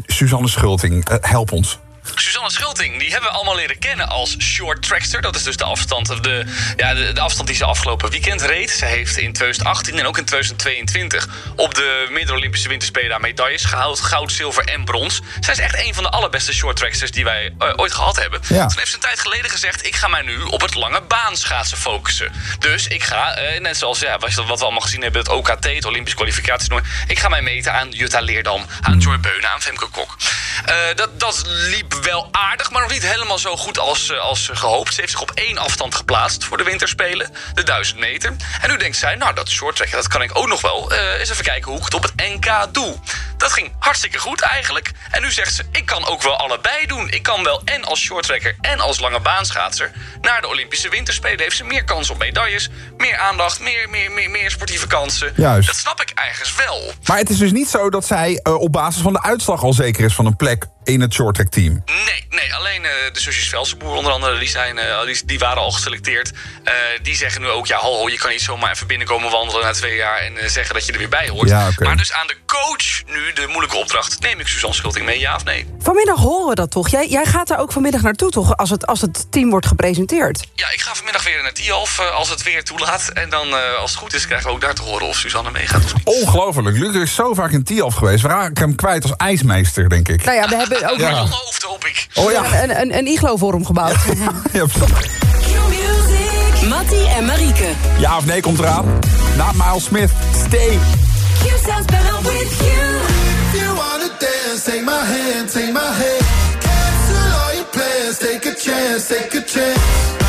Suzanne Schulting, help ons. Suzanne Schulting, die hebben we allemaal leren kennen als short trackster. Dat is dus de afstand, de, ja, de, de, afstand die ze afgelopen weekend reed. Ze heeft in 2018 en ook in 2022 op de Midden-Olympische Winterspelen medailles gehaald. Goud, zilver en brons. Zij is echt een van de allerbeste short tracksters die wij uh, ooit gehad hebben. Ja. Toen heeft ze een tijd geleden gezegd, ik ga mij nu op het lange baan schaatsen focussen. Dus ik ga, uh, net zoals ja, wat we allemaal gezien hebben, het OKT, het Olympisch kwalificatietoernooi. Ik ga mij meten aan Jutta Leerdam, aan Joy Beunen, aan Femke Kok. Eh, dat, dat liep wel aardig, maar nog niet helemaal zo goed als, eh, als gehoopt. Ze heeft zich op één afstand geplaatst voor de winterspelen, de 1000 meter. En nu denkt zij, nou dat shorttracken, dat kan ik ook nog wel. Eh eens even kijken hoe ik het op het NK doe. Dat ging hartstikke goed eigenlijk. En nu zegt ze, ik kan ook wel allebei doen. Ik kan wel en als shorttracker en als lange baanschaatser... naar de Olympische Winterspelen heeft ze meer kans op medailles... meer aandacht, meer, meer, meer, meer sportieve kansen. Juist. Dat snap ik ergens wel. Maar het is dus niet zo dat zij eh, op basis van de uitslag al zeker is van een plek in het shorttrack team. Nee, nee, alleen eh, de zusjes Velsenboer onder andere, die, zijn, eh, die, die waren al geselecteerd. Eh, die zeggen nu ook, ja, ho, ho, je kan niet zomaar even binnenkomen wandelen na twee jaar... en zeggen dat je er weer bij hoort. Ja. Maar dus aan de coach nu de moeilijke opdracht... neem ik Suzanne Schulting mee, ja of nee? Vanmiddag horen we dat toch? Jij, jij gaat daar ook vanmiddag naartoe, toch? Als het, als het team wordt gepresenteerd. Ja, ik ga vanmiddag weer naar Tialf eh, als het weer toelaat. En dan, eh, als het goed is, krijgen we ook daar te horen of Suzanne meegaat of niet. Ongelooflijk. Luc is zo vaak in Tialf geweest. We raken hem kwijt als ijsmeester, denk ik. Nou ja, we hebben ook Ja. hoofd, hoop ik. Oh ja. een, een, een iglo voor hem gebouwd. (laughs) Ja, Mattie en Marieke. ja of nee komt eraan? Na Miles Smith. Stay. If you wanna dance, take my hand, take my hand. Cancel all your plans, take a chance, take a chance.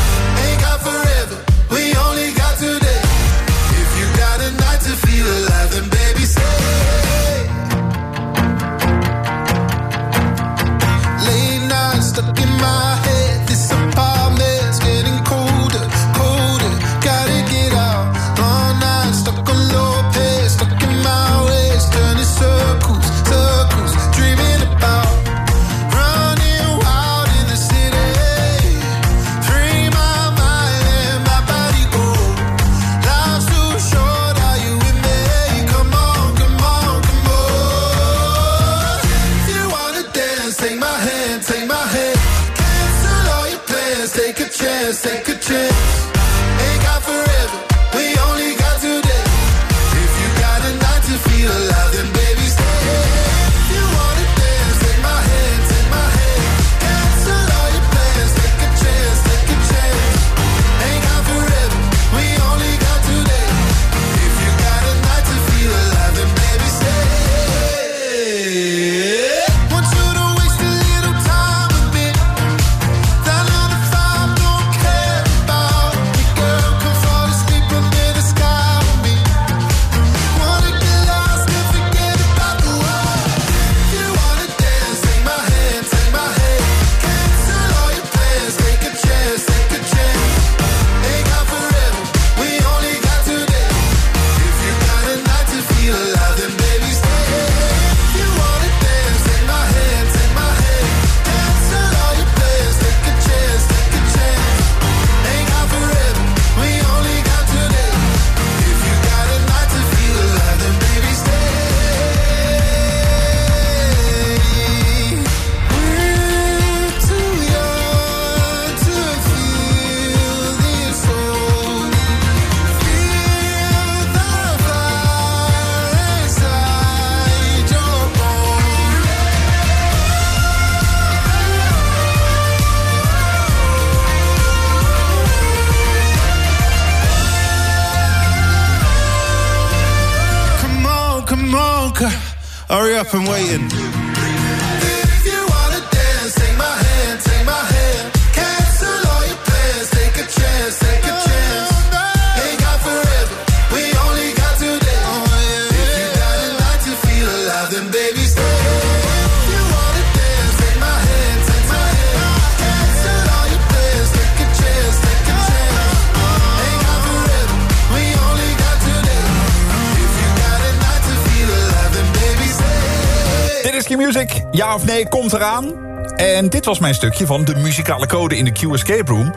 Komt eraan. En dit was mijn stukje van de muzikale code in de Q Escape Room.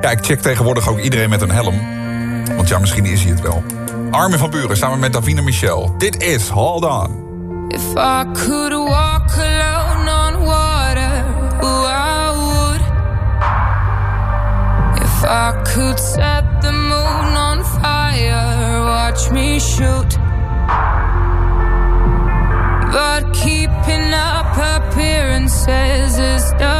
Ja, ik check tegenwoordig ook iedereen met een helm. Want ja, misschien is hij het wel. Armin van Buren samen met Davina Michel. Dit is Hold On. If I could walk alone on water, I would. If I could set the moon on fire, watch me shoot. sister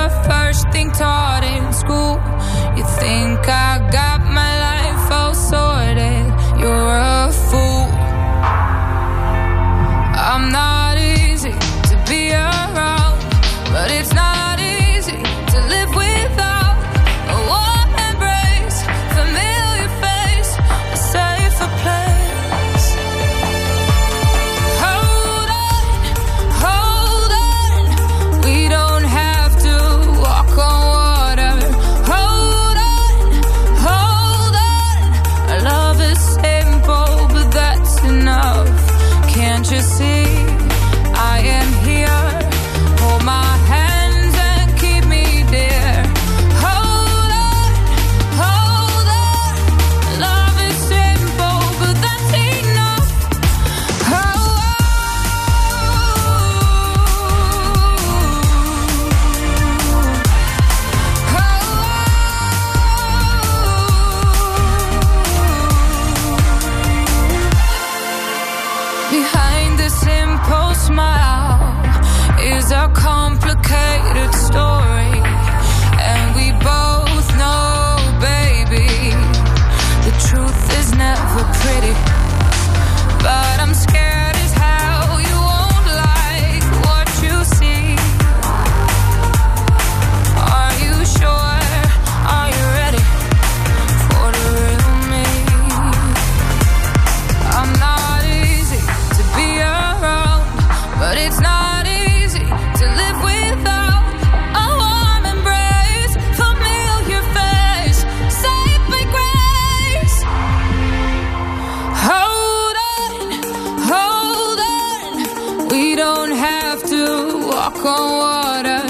walk on water.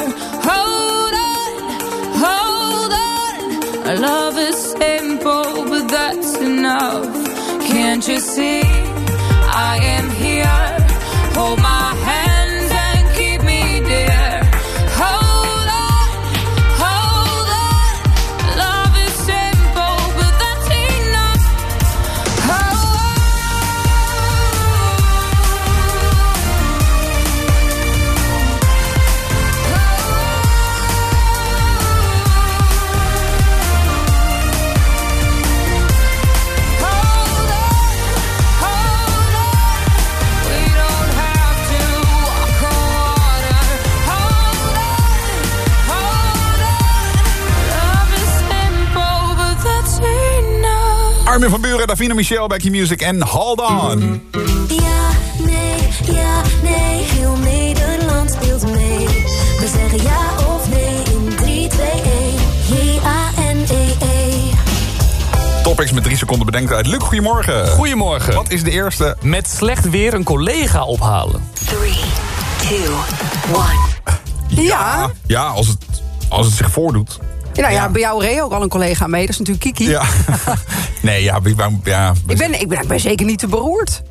Hold on, hold on. Our love is simple, but that's enough. Can't you see? I am Armin van Buren, Davina Michel, Becky Music en Hold On. Ja, nee, ja, nee, heel Nederland speelt mee. We zeggen ja of nee in 3, 2, 1. J-A-N-E-E. Topics met drie seconden bedenktijd. Luc, goedemorgen. Goedemorgen. Wat is de eerste? Met slecht weer een collega ophalen. 3, 2, 1. Ja. Ja, als het, als het zich voordoet. Nou ja, bij jou reed ook al een collega mee. Dat is natuurlijk Kiki. Ja. (laughs) Nee, ja, wij- ja, Ik ben, ik, ben, ik ben zeker niet te beroerd.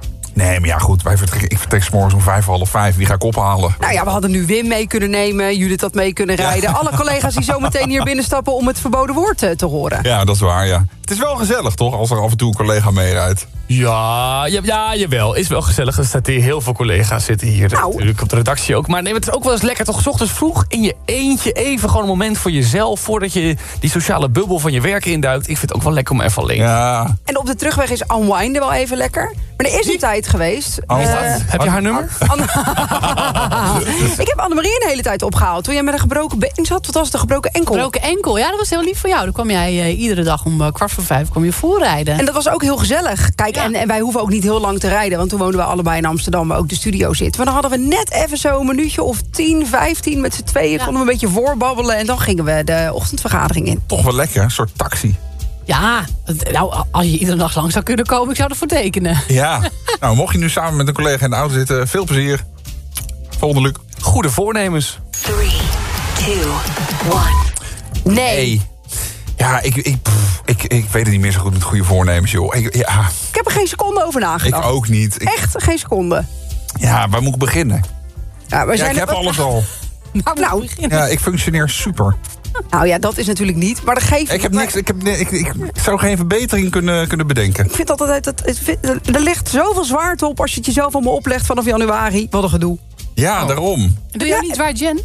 Nee, maar ja, goed. Wij vertrekken, ik vertrek 's morgens om vijf, half vijf. Wie ga ik ophalen? Nou ja, we hadden nu Wim mee kunnen nemen. Judith had mee kunnen rijden. Alle collega's die zo meteen hier binnenstappen om het verboden woord eh, te horen. Ja, dat is waar, ja. Het is wel gezellig, toch? Als er af en toe een collega meerijdt. Ja, ja, ja, jawel. Is wel gezellig. Er zitten hier heel veel collega's zitten hier Nou. natuurlijk op de redactie ook. Maar nee, het is ook wel eens lekker toch 's ochtends vroeg in je eentje even gewoon een moment voor jezelf voordat je die sociale bubbel van je werk induikt. Ik vind het ook wel lekker om even alleen. Ja. En op de terugweg is unwinden wel even lekker. Maar er is een tijd geweest. Oh, eh? Heb je haar nummer? (laughs) (laughs) ik heb Annemarie een hele tijd opgehaald. Toen jij met een gebroken been zat. Wat was het, een gebroken enkel? Gebroken enkel, ja, dat was heel lief van jou. Dan kwam jij eh, iedere dag om eh, kwart voor vijf kwam je voorrijden. En dat was ook heel gezellig. Kijk, en, en wij hoeven ook niet heel lang te rijden. Want toen woonden we allebei in Amsterdam, waar ook de studio zit. Maar dan hadden we net even zo een minuutje of 10, 15 met z'n tweeën. Konden we een beetje voorbabbelen. En dan gingen we de ochtendvergadering in. Toch wel lekker, een soort taxi. Ja, nou, als je iedere dag lang zou kunnen komen, ik zou ervoor tekenen. Ja. (laughs) nou, mocht je nu samen met een collega in de auto zitten, veel plezier. Volgende Luc. Goede voornemens. 3, 2, 1. Nee. Ja, ik, ik, pff, ik, ik weet het niet meer zo goed met goede voornemens, joh. Ik, ja, Ik heb er geen seconde over nagedacht. ik ook niet. Ik, Echt geen seconde. ja, waar moet ik beginnen? Ja, we Ja, zijn ik heb alles al. (laughs) Nou, Ja, ik functioneer super. Nou ja, dat is natuurlijk niet. Maar dat geeft Ik heb niks. Ik, heb, ik, ik, zou geen verbetering kunnen, kunnen bedenken. Ik vind altijd dat het, het- er ligt zoveel zwaarte op als je het jezelf allemaal oplegt vanaf januari. Wat een gedoe. Ja, daarom. Doe jij niet waar, Jen?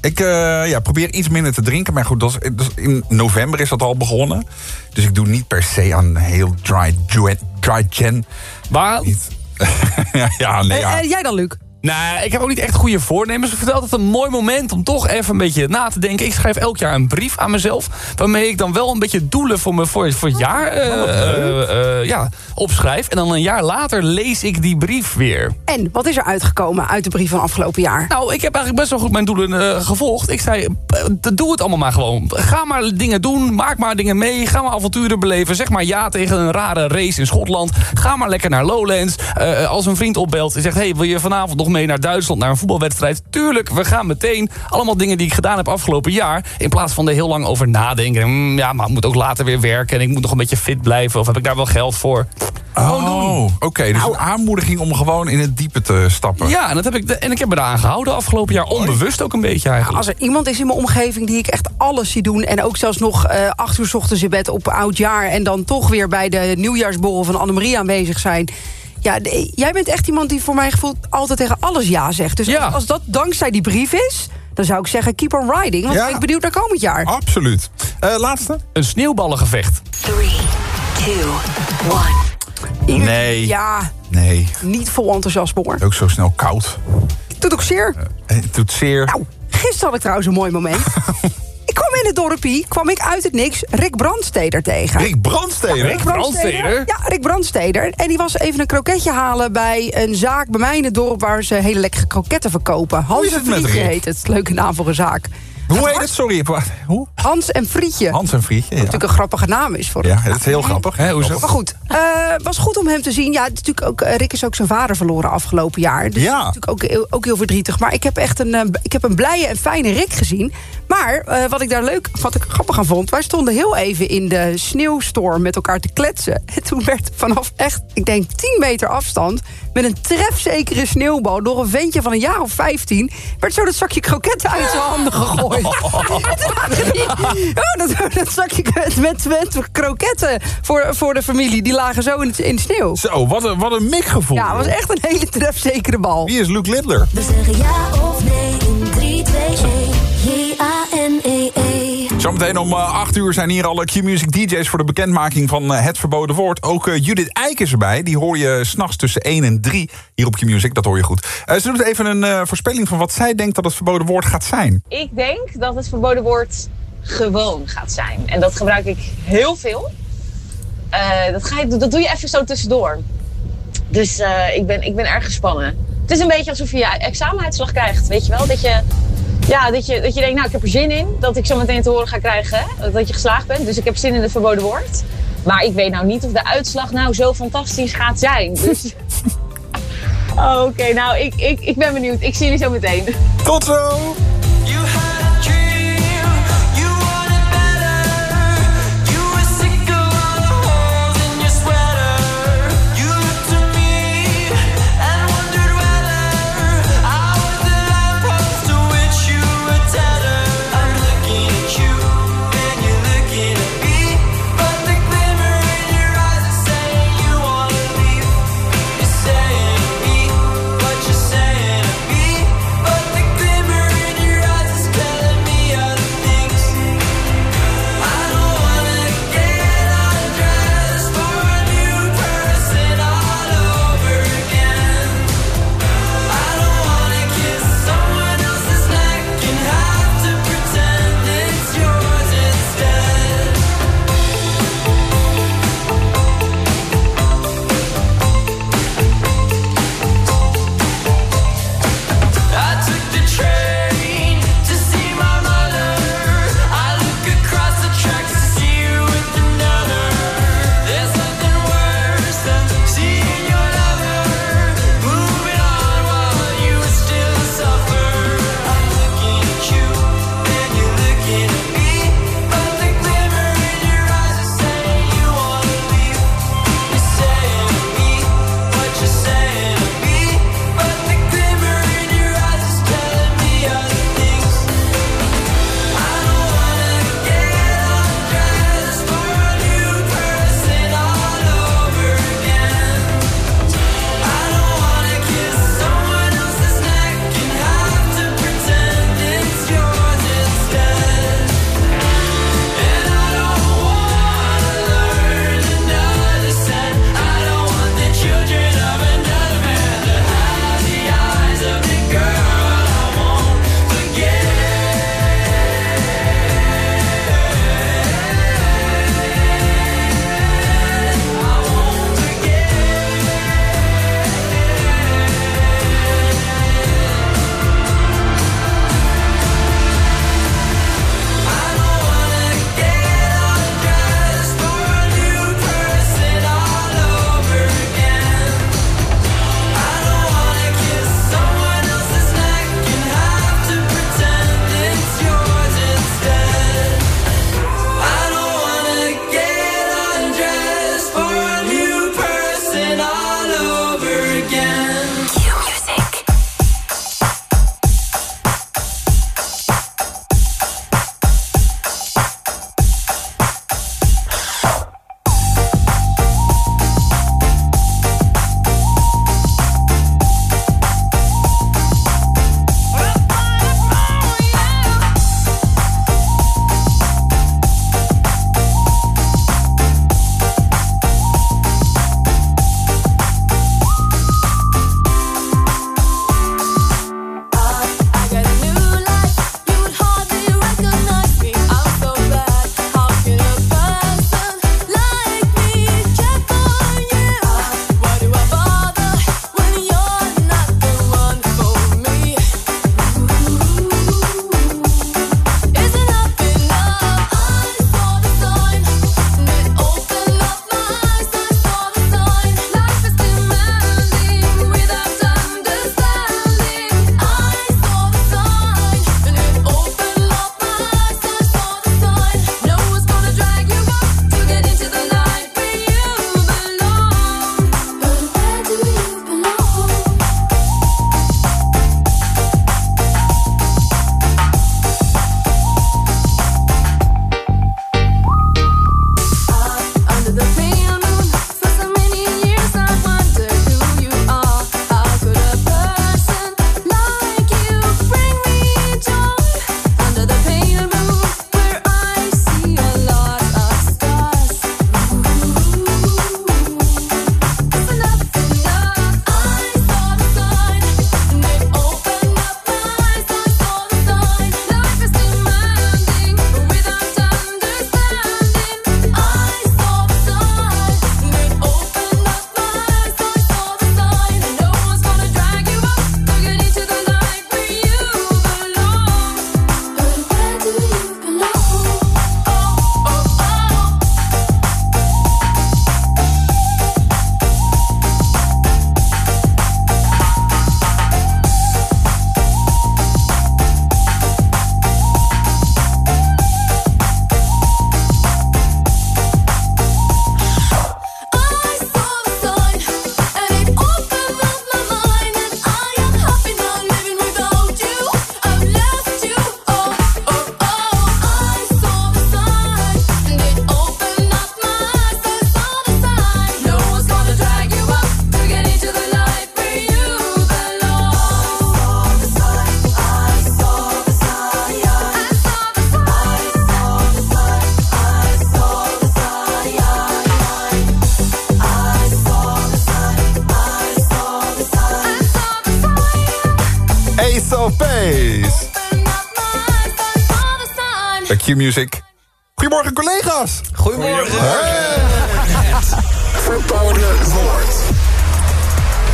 Ik eh, ja, probeer iets minder te drinken. Maar goed, dat is, dat is- in november is dat al begonnen. Dus ik doe niet per se aan heel dry, dry, dry gen. Maar Niet. (laughs) ja, ja, nee, ja. Eh, eh, jij dan, Luc? Nee, ik heb ook niet echt goede voornemens. Ik vind het altijd een mooi moment om toch even een beetje na te denken. Ik schrijf elk jaar een brief aan mezelf. Waarmee ik dan wel een beetje doelen voor, me, voor, voor het jaar eh, eh, eh, ja, opschrijf. En dan een jaar later lees ik die brief weer. En wat is er uitgekomen uit de brief van afgelopen jaar? Nou, ik heb eigenlijk best wel goed mijn doelen eh, gevolgd. Ik zei, eh, doe het allemaal maar gewoon. Ga maar dingen doen, maak maar dingen mee. Ga maar avonturen beleven. Zeg maar ja tegen een rare race in Schotland. Ga maar lekker naar Lowlands. Eh, als een vriend opbelt en zegt... hey, wil je vanavond nog mee naar Duitsland, naar een voetbalwedstrijd? Tuurlijk, we gaan meteen. Allemaal dingen die ik gedaan heb afgelopen jaar. In plaats van er heel lang over nadenken. Hmm, ja, maar ik moet ook later weer werken... en ik moet nog een beetje fit blijven. Of heb ik daar wel geld voor? Oh, oké. dus een aanmoediging om gewoon in het diepe te stappen. Ja, en, dat heb ik, en ik heb me eraan gehouden afgelopen jaar. Onbewust ook een beetje eigenlijk. Als er iemand is in mijn omgeving die ik echt alles zie doen... en ook zelfs nog eh acht uur 's ochtends in bed op oud jaar... en dan toch weer bij de nieuwjaarsborrel van Annemarie aanwezig zijn... Ja, de- jij bent echt iemand die voor mijn gevoel altijd tegen alles ja zegt. Dus als, als dat dankzij die brief is, dan zou ik zeggen keep on riding. Want Ja. ik ben benieuwd naar komend jaar. Absoluut. Eh, laatste? Een sneeuwballengevecht. 3, 2, 1. Nee. Ja, Nee. niet vol enthousiasme hoor. Ook zo snel koud. Doet ook zeer. Eh, Het doet zeer. Nou, gisteren had ik trouwens een mooi moment. (laughs) ik kwam in het dorpie, kwam ik uit het niks Rick Brandsteder tegen. Rick Brandsteder? Ja, Rick Brandsteder? Ja, Rick Brandsteder. En die was even een kroketje halen bij een zaak bij mij in het dorp... waar ze hele lekkere kroketten verkopen. Hans is het met Vriendje Rick? heet het. Leuke naam voor een zaak. Hoe heet het? Sorry. Hoe? Hans en Frietje. Hans en Frietje, ja. Natuurlijk een grappige naam is voor Ja, hem. dat is heel grappig. Hè, hoezo? Maar goed, eh was goed om hem te zien. Ja, natuurlijk ook, eh, Rick is ook zijn vader verloren afgelopen jaar. Dus Ja. natuurlijk ook, heel- ook heel verdrietig. Maar ik heb echt een, eh, ik heb een blije en fijne Rick gezien. Maar wat ik daar leuk, wat ik grappig aan vond... wij stonden heel even in de sneeuwstorm met elkaar te kletsen. (laughs) En toen werd vanaf echt, ik denk 10 meter afstand... met een trefzekere sneeuwbal door een ventje van een jaar of 15... werd zo dat zakje kroketten uit zijn handen gegooid. Oh, dat, dat zakje met, met, met kroketten voor, voor de familie... die lagen zo in, het, in de sneeuw. Zo, wat een, wat een mikgevoel. Ja, het was echt een hele trefzekere bal. Wie is Luke Littler? We zeggen ja of nee in 3, Zometeen om 8 uur zijn hier alle Q-Music DJ's... voor de bekendmaking van eh, Het Verboden Woord. Ook eh, Judith Eijk is erbij. Die hoor je s'nachts tussen 1 en 3 hier op Q-Music. Dat hoor je goed. Eh, ze doet even een eh, voorspelling van wat zij denkt dat het verboden woord gaat zijn. Ik denk dat het verboden woord gewoon gaat zijn. En dat gebruik ik heel veel. Eh, dat, ga je, dat doe je even zo tussendoor. Dus eh, ik, ben, ik ben erg gespannen. Het is een beetje alsof je je examenuitslag krijgt, weet je wel? Dat je, ja, dat je, dat je denkt, nou ik heb er zin in. Dat ik zo meteen te horen ga krijgen hè, dat je geslaagd bent. Dus ik heb zin in het verboden woord. Maar ik weet nou niet of de uitslag nou zo fantastisch gaat zijn. (laughs) Dus... Oh, Oké, nou ik, ik, ik ben benieuwd. Ik zie jullie zo meteen. Tot zo! Q-Music. Goedemorgen collega's. Goedemorgen. Verboden woord.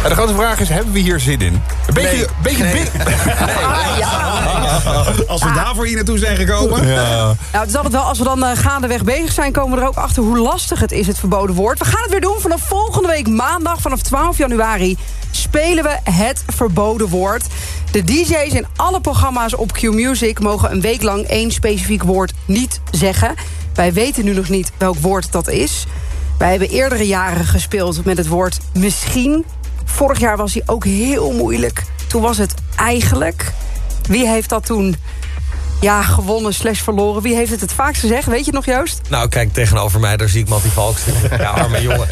En de grote vraag is, hebben we hier zin in? Een beetje, Nee. beetje Nee. wit- (laughs) (laughs) Als we daarvoor hier naartoe zijn gekomen. Ja. Nou, het is altijd wel, als we dan eh, gaandeweg bezig zijn... komen we er ook achter hoe lastig het is, het verboden woord. We gaan het weer doen vanaf volgende week maandag, vanaf 12 januari... spelen we het verboden woord. De DJ's in alle programma's op Q-Music... mogen een week lang één specifiek woord niet zeggen. Wij weten nu nog niet welk woord dat is. Wij hebben eerdere jaren gespeeld met het woord misschien. Vorig jaar was hij ook heel moeilijk. Toen was het eigenlijk... Wie heeft dat toen ja, gewonnen slash verloren. Wie heeft het het vaakst gezegd? Weet je het nog, Joost? Nou, kijk, tegenover mij, daar zie ik Mattie Valk zitten. (laughs) Ja, arme jongen.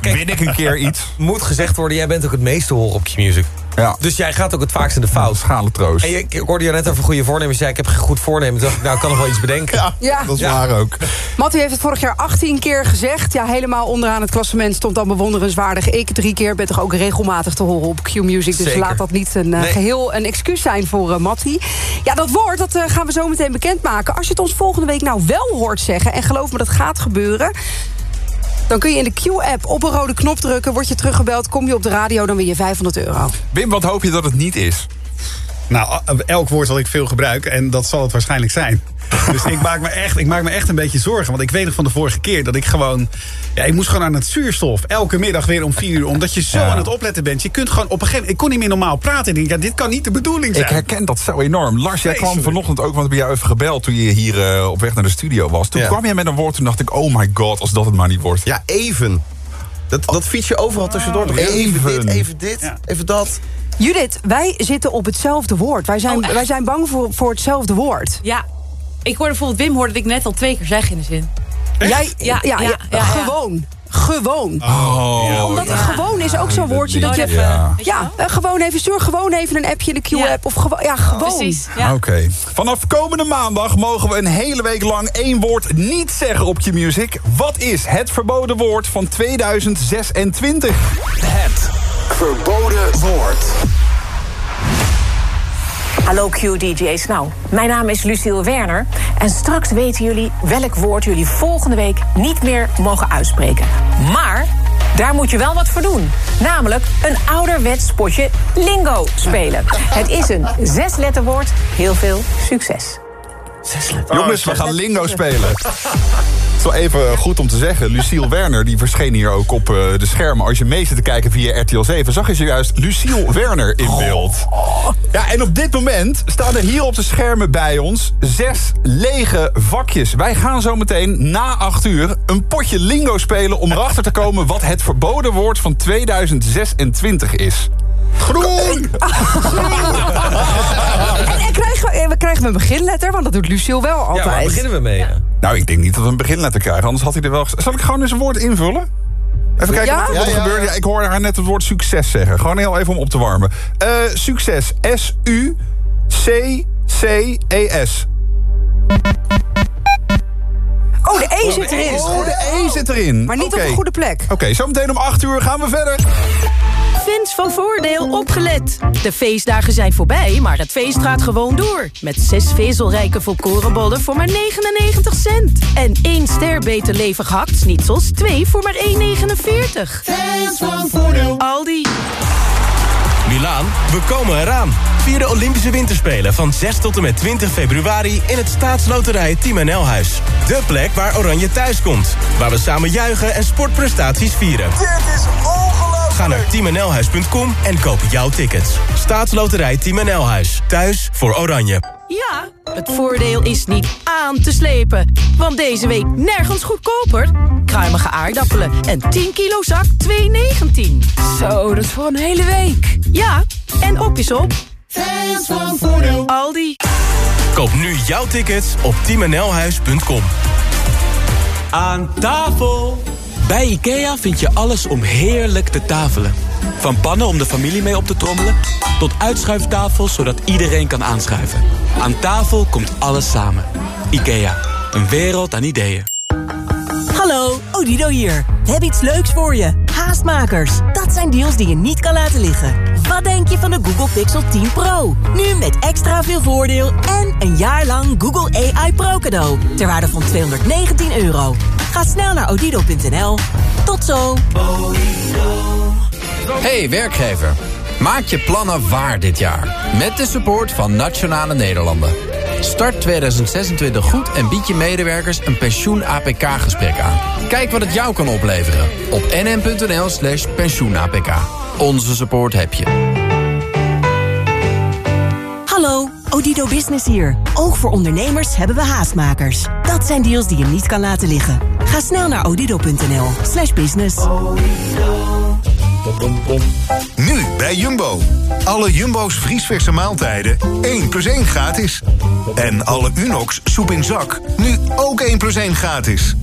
Win- win ik een keer iets? Moet gezegd worden, jij bent ook het meeste horen op Q-Music. Ja. Dus jij gaat ook het vaakst in de fout. Schalen troost. En je, ik hoorde je net over goede voornemens. Jij, ik heb geen goed voornemen. Toen dacht ik, nou, ik kan nog wel iets bedenken. Ja. Dat is waar ook. Mattie heeft het vorig jaar 18 keer gezegd. Ja, helemaal onderaan het klassement stond dan bewonderenswaardig. Ik drie keer ben toch ook regelmatig te horen op Q-Music. Dus Zeker. laat dat niet een eh, Nee. geheel een excuus zijn voor eh, Mattie. Ja, dat woord dat, eh, gaan we zo meteen bekendmaken. Als je het ons volgende week nou wel hoort zeggen... en geloof me, dat gaat gebeuren... dan kun je in de Q-app op een rode knop drukken... word je teruggebeld, kom je op de radio, dan win je 500 euro. Wim, wat hoop je dat het niet is? Nou, elk woord wat ik veel gebruik, en dat zal het waarschijnlijk zijn. Dus ik maak, me echt, ik maak me echt een beetje zorgen. Want ik weet nog van de vorige keer dat ik gewoon... Ja, ik moest gewoon aan het zuurstof. Elke middag weer om vier uur. Omdat je zo Ja. aan het opletten bent. Je kunt gewoon op een gegeven moment... Ik kon niet meer normaal praten. Ik denk, ja, dit kan niet de bedoeling zijn. Ik herken dat zo enorm. Lars, jij kwam vanochtend ook, want ik heb jou even gebeld... toen je hier eh, op weg naar de studio was. Toen Ja. kwam jij met een woord, toen dacht ik... oh my god, als dat het maar niet wordt. Ja, even. Dat, dat fiets je overal tussendoor. Nog Even even. dit, even dit, even dat. Judith, wij zitten op hetzelfde woord. Wij zijn, Oh, wij zijn bang voor, voor hetzelfde woord. Ja, ik hoorde bijvoorbeeld Wim hoorde dat ik net al twee keer zeggen in de zin. Jij, ja, Ja, ja, ja, ja, ja. gewoon. Gewoon. Oh, Omdat ja. gewoon is ook zo'n woordje dat je... Ja, eh, gewoon even stuur gewoon even een appje in de Q-app. Of gewoon, ja, gewoon. Precies. Ja. Oké. Vanaf komende maandag mogen we een hele week lang één woord niet zeggen op je music. Wat is het verboden woord van 2026? Het verboden woord. Hallo Q-DJ's. Nou, mijn naam is Luciel Werner. En straks weten jullie welk woord jullie volgende week niet meer mogen uitspreken. Maar daar moet je wel wat voor doen. Namelijk een ouderwets potje lingo spelen. Het is een zesletterwoord. Heel veel succes. Jongens, we gaan lingo spelen. Het is wel even goed om te zeggen. Luciel Werner die verscheen hier ook op eh, de schermen. Als je mee zit te kijken via RTL 7... zag je zojuist Luciel Werner in beeld. Ja, en op dit moment staan er hier op de schermen bij ons... zes lege vakjes. Wij gaan zo meteen na acht uur een potje lingo spelen... om erachter te komen wat het verboden woord van 2026 is. Groen! (laughs) En, en krijgen we, eh, we krijgen we een beginletter, want dat doet Luciel wel altijd. Ja, waar beginnen we mee? ja? Nou, ik denk niet dat we een beginletter krijgen. Anders had hij er wel... Zal ik gewoon eens een woord invullen? Even kijken Ja? wat, wat er Ja, gebeurt. ja. Ja, ik hoorde haar net het woord succes zeggen. Gewoon heel even om op te warmen. Eh, succes. S-U-C-C-E-S. Oh, de E zit erin. Oh, de E zit erin. Maar niet op de goede plek. Oké, zometeen om 8 uur gaan we verder. Fans van Voordeel opgelet. De feestdagen zijn voorbij, maar het feest gaat gewoon door. Met zes vezelrijke volkorenbollen voor maar 99 cent. En één ster beter levig hakt-snitsels, twee voor maar 1,49. Fans van Voordeel. Aldi. Milaan, we komen eraan. Vier de Olympische Winterspelen van 6 tot en met 20 februari... in het staatsloterij Team NL Huis. De plek waar Oranje thuis komt. Waar we samen juichen en sportprestaties vieren. Dit is ongelooflijk. Ga naar teamnlhuis.com en koop jouw tickets. Staatsloterij Team NL Huis. Thuis voor Oranje. Ja, het voordeel is niet aan te slepen. Want deze week nergens goedkoper. Kruimige aardappelen en 10 kilo zak 2,19. Zo, dat is voor een hele week. Ja, en op is op. Fans van Voordeel. Aldi. Koop nu jouw tickets op teamnlhuis.com. Aan tafel! Bij IKEA vind je alles om heerlijk te tafelen. Van pannen om de familie mee op te trommelen... tot uitschuiftafels zodat iedereen kan aanschuiven. Aan tafel komt alles samen. IKEA, een wereld aan ideeën. Hallo, Odido hier. We hebben iets leuks voor je. Haastmakers. Dat zijn deals die je niet kan laten liggen. Wat denk je van de Google Pixel 10 Pro? Nu met extra veel voordeel en een jaar lang Google AI Pro cadeau. Ter waarde van 219 euro. Ga snel naar odido.nl. Tot zo. Hey werkgever, maak je plannen waar dit jaar. Met de support van Nationale Nederlanden. Start 2026 goed en bied je medewerkers een pensioen-APK-gesprek aan. Kijk wat het jou kan opleveren op nm.nl slash pensioen-APK. Onze support heb je. Hallo, Odido Business hier. Ook voor ondernemers hebben we haastmakers. Dat zijn deals die je niet kan laten liggen. Ga snel naar odido.nl slash business. Nu bij Jumbo. Alle Jumbo's vriesverse maaltijden 1 plus 1 gratis. En alle Unox soep in zak nu ook 1 plus 1 gratis.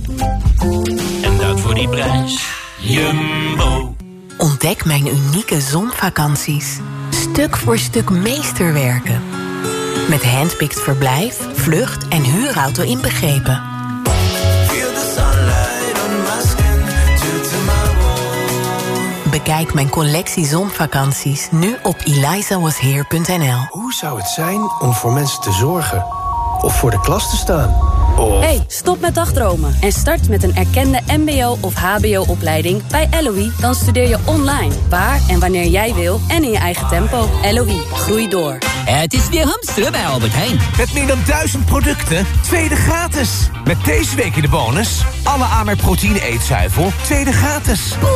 En dat voor die prijs. Jumbo. Ontdek mijn unieke zonvakanties. Stuk voor stuk meesterwerken. Met handpicked verblijf, vlucht en huurauto inbegrepen. Bekijk mijn collectie zonvakanties nu op elizawasheer.nl. Hoe zou het zijn om voor mensen te zorgen? Of voor de klas te staan? Of... Hey, stop met dagdromen en start met een erkende mbo- of hbo-opleiding bij LOE. Dan studeer je online, waar en wanneer jij wil en in je eigen tempo. LOE, groei door. Het is weer hamsteren bij Albert Heijn. Met meer dan duizend producten, tweede gratis. Met deze week in de bonus... alle Amerk proteïne eetzuivel, tweede gratis.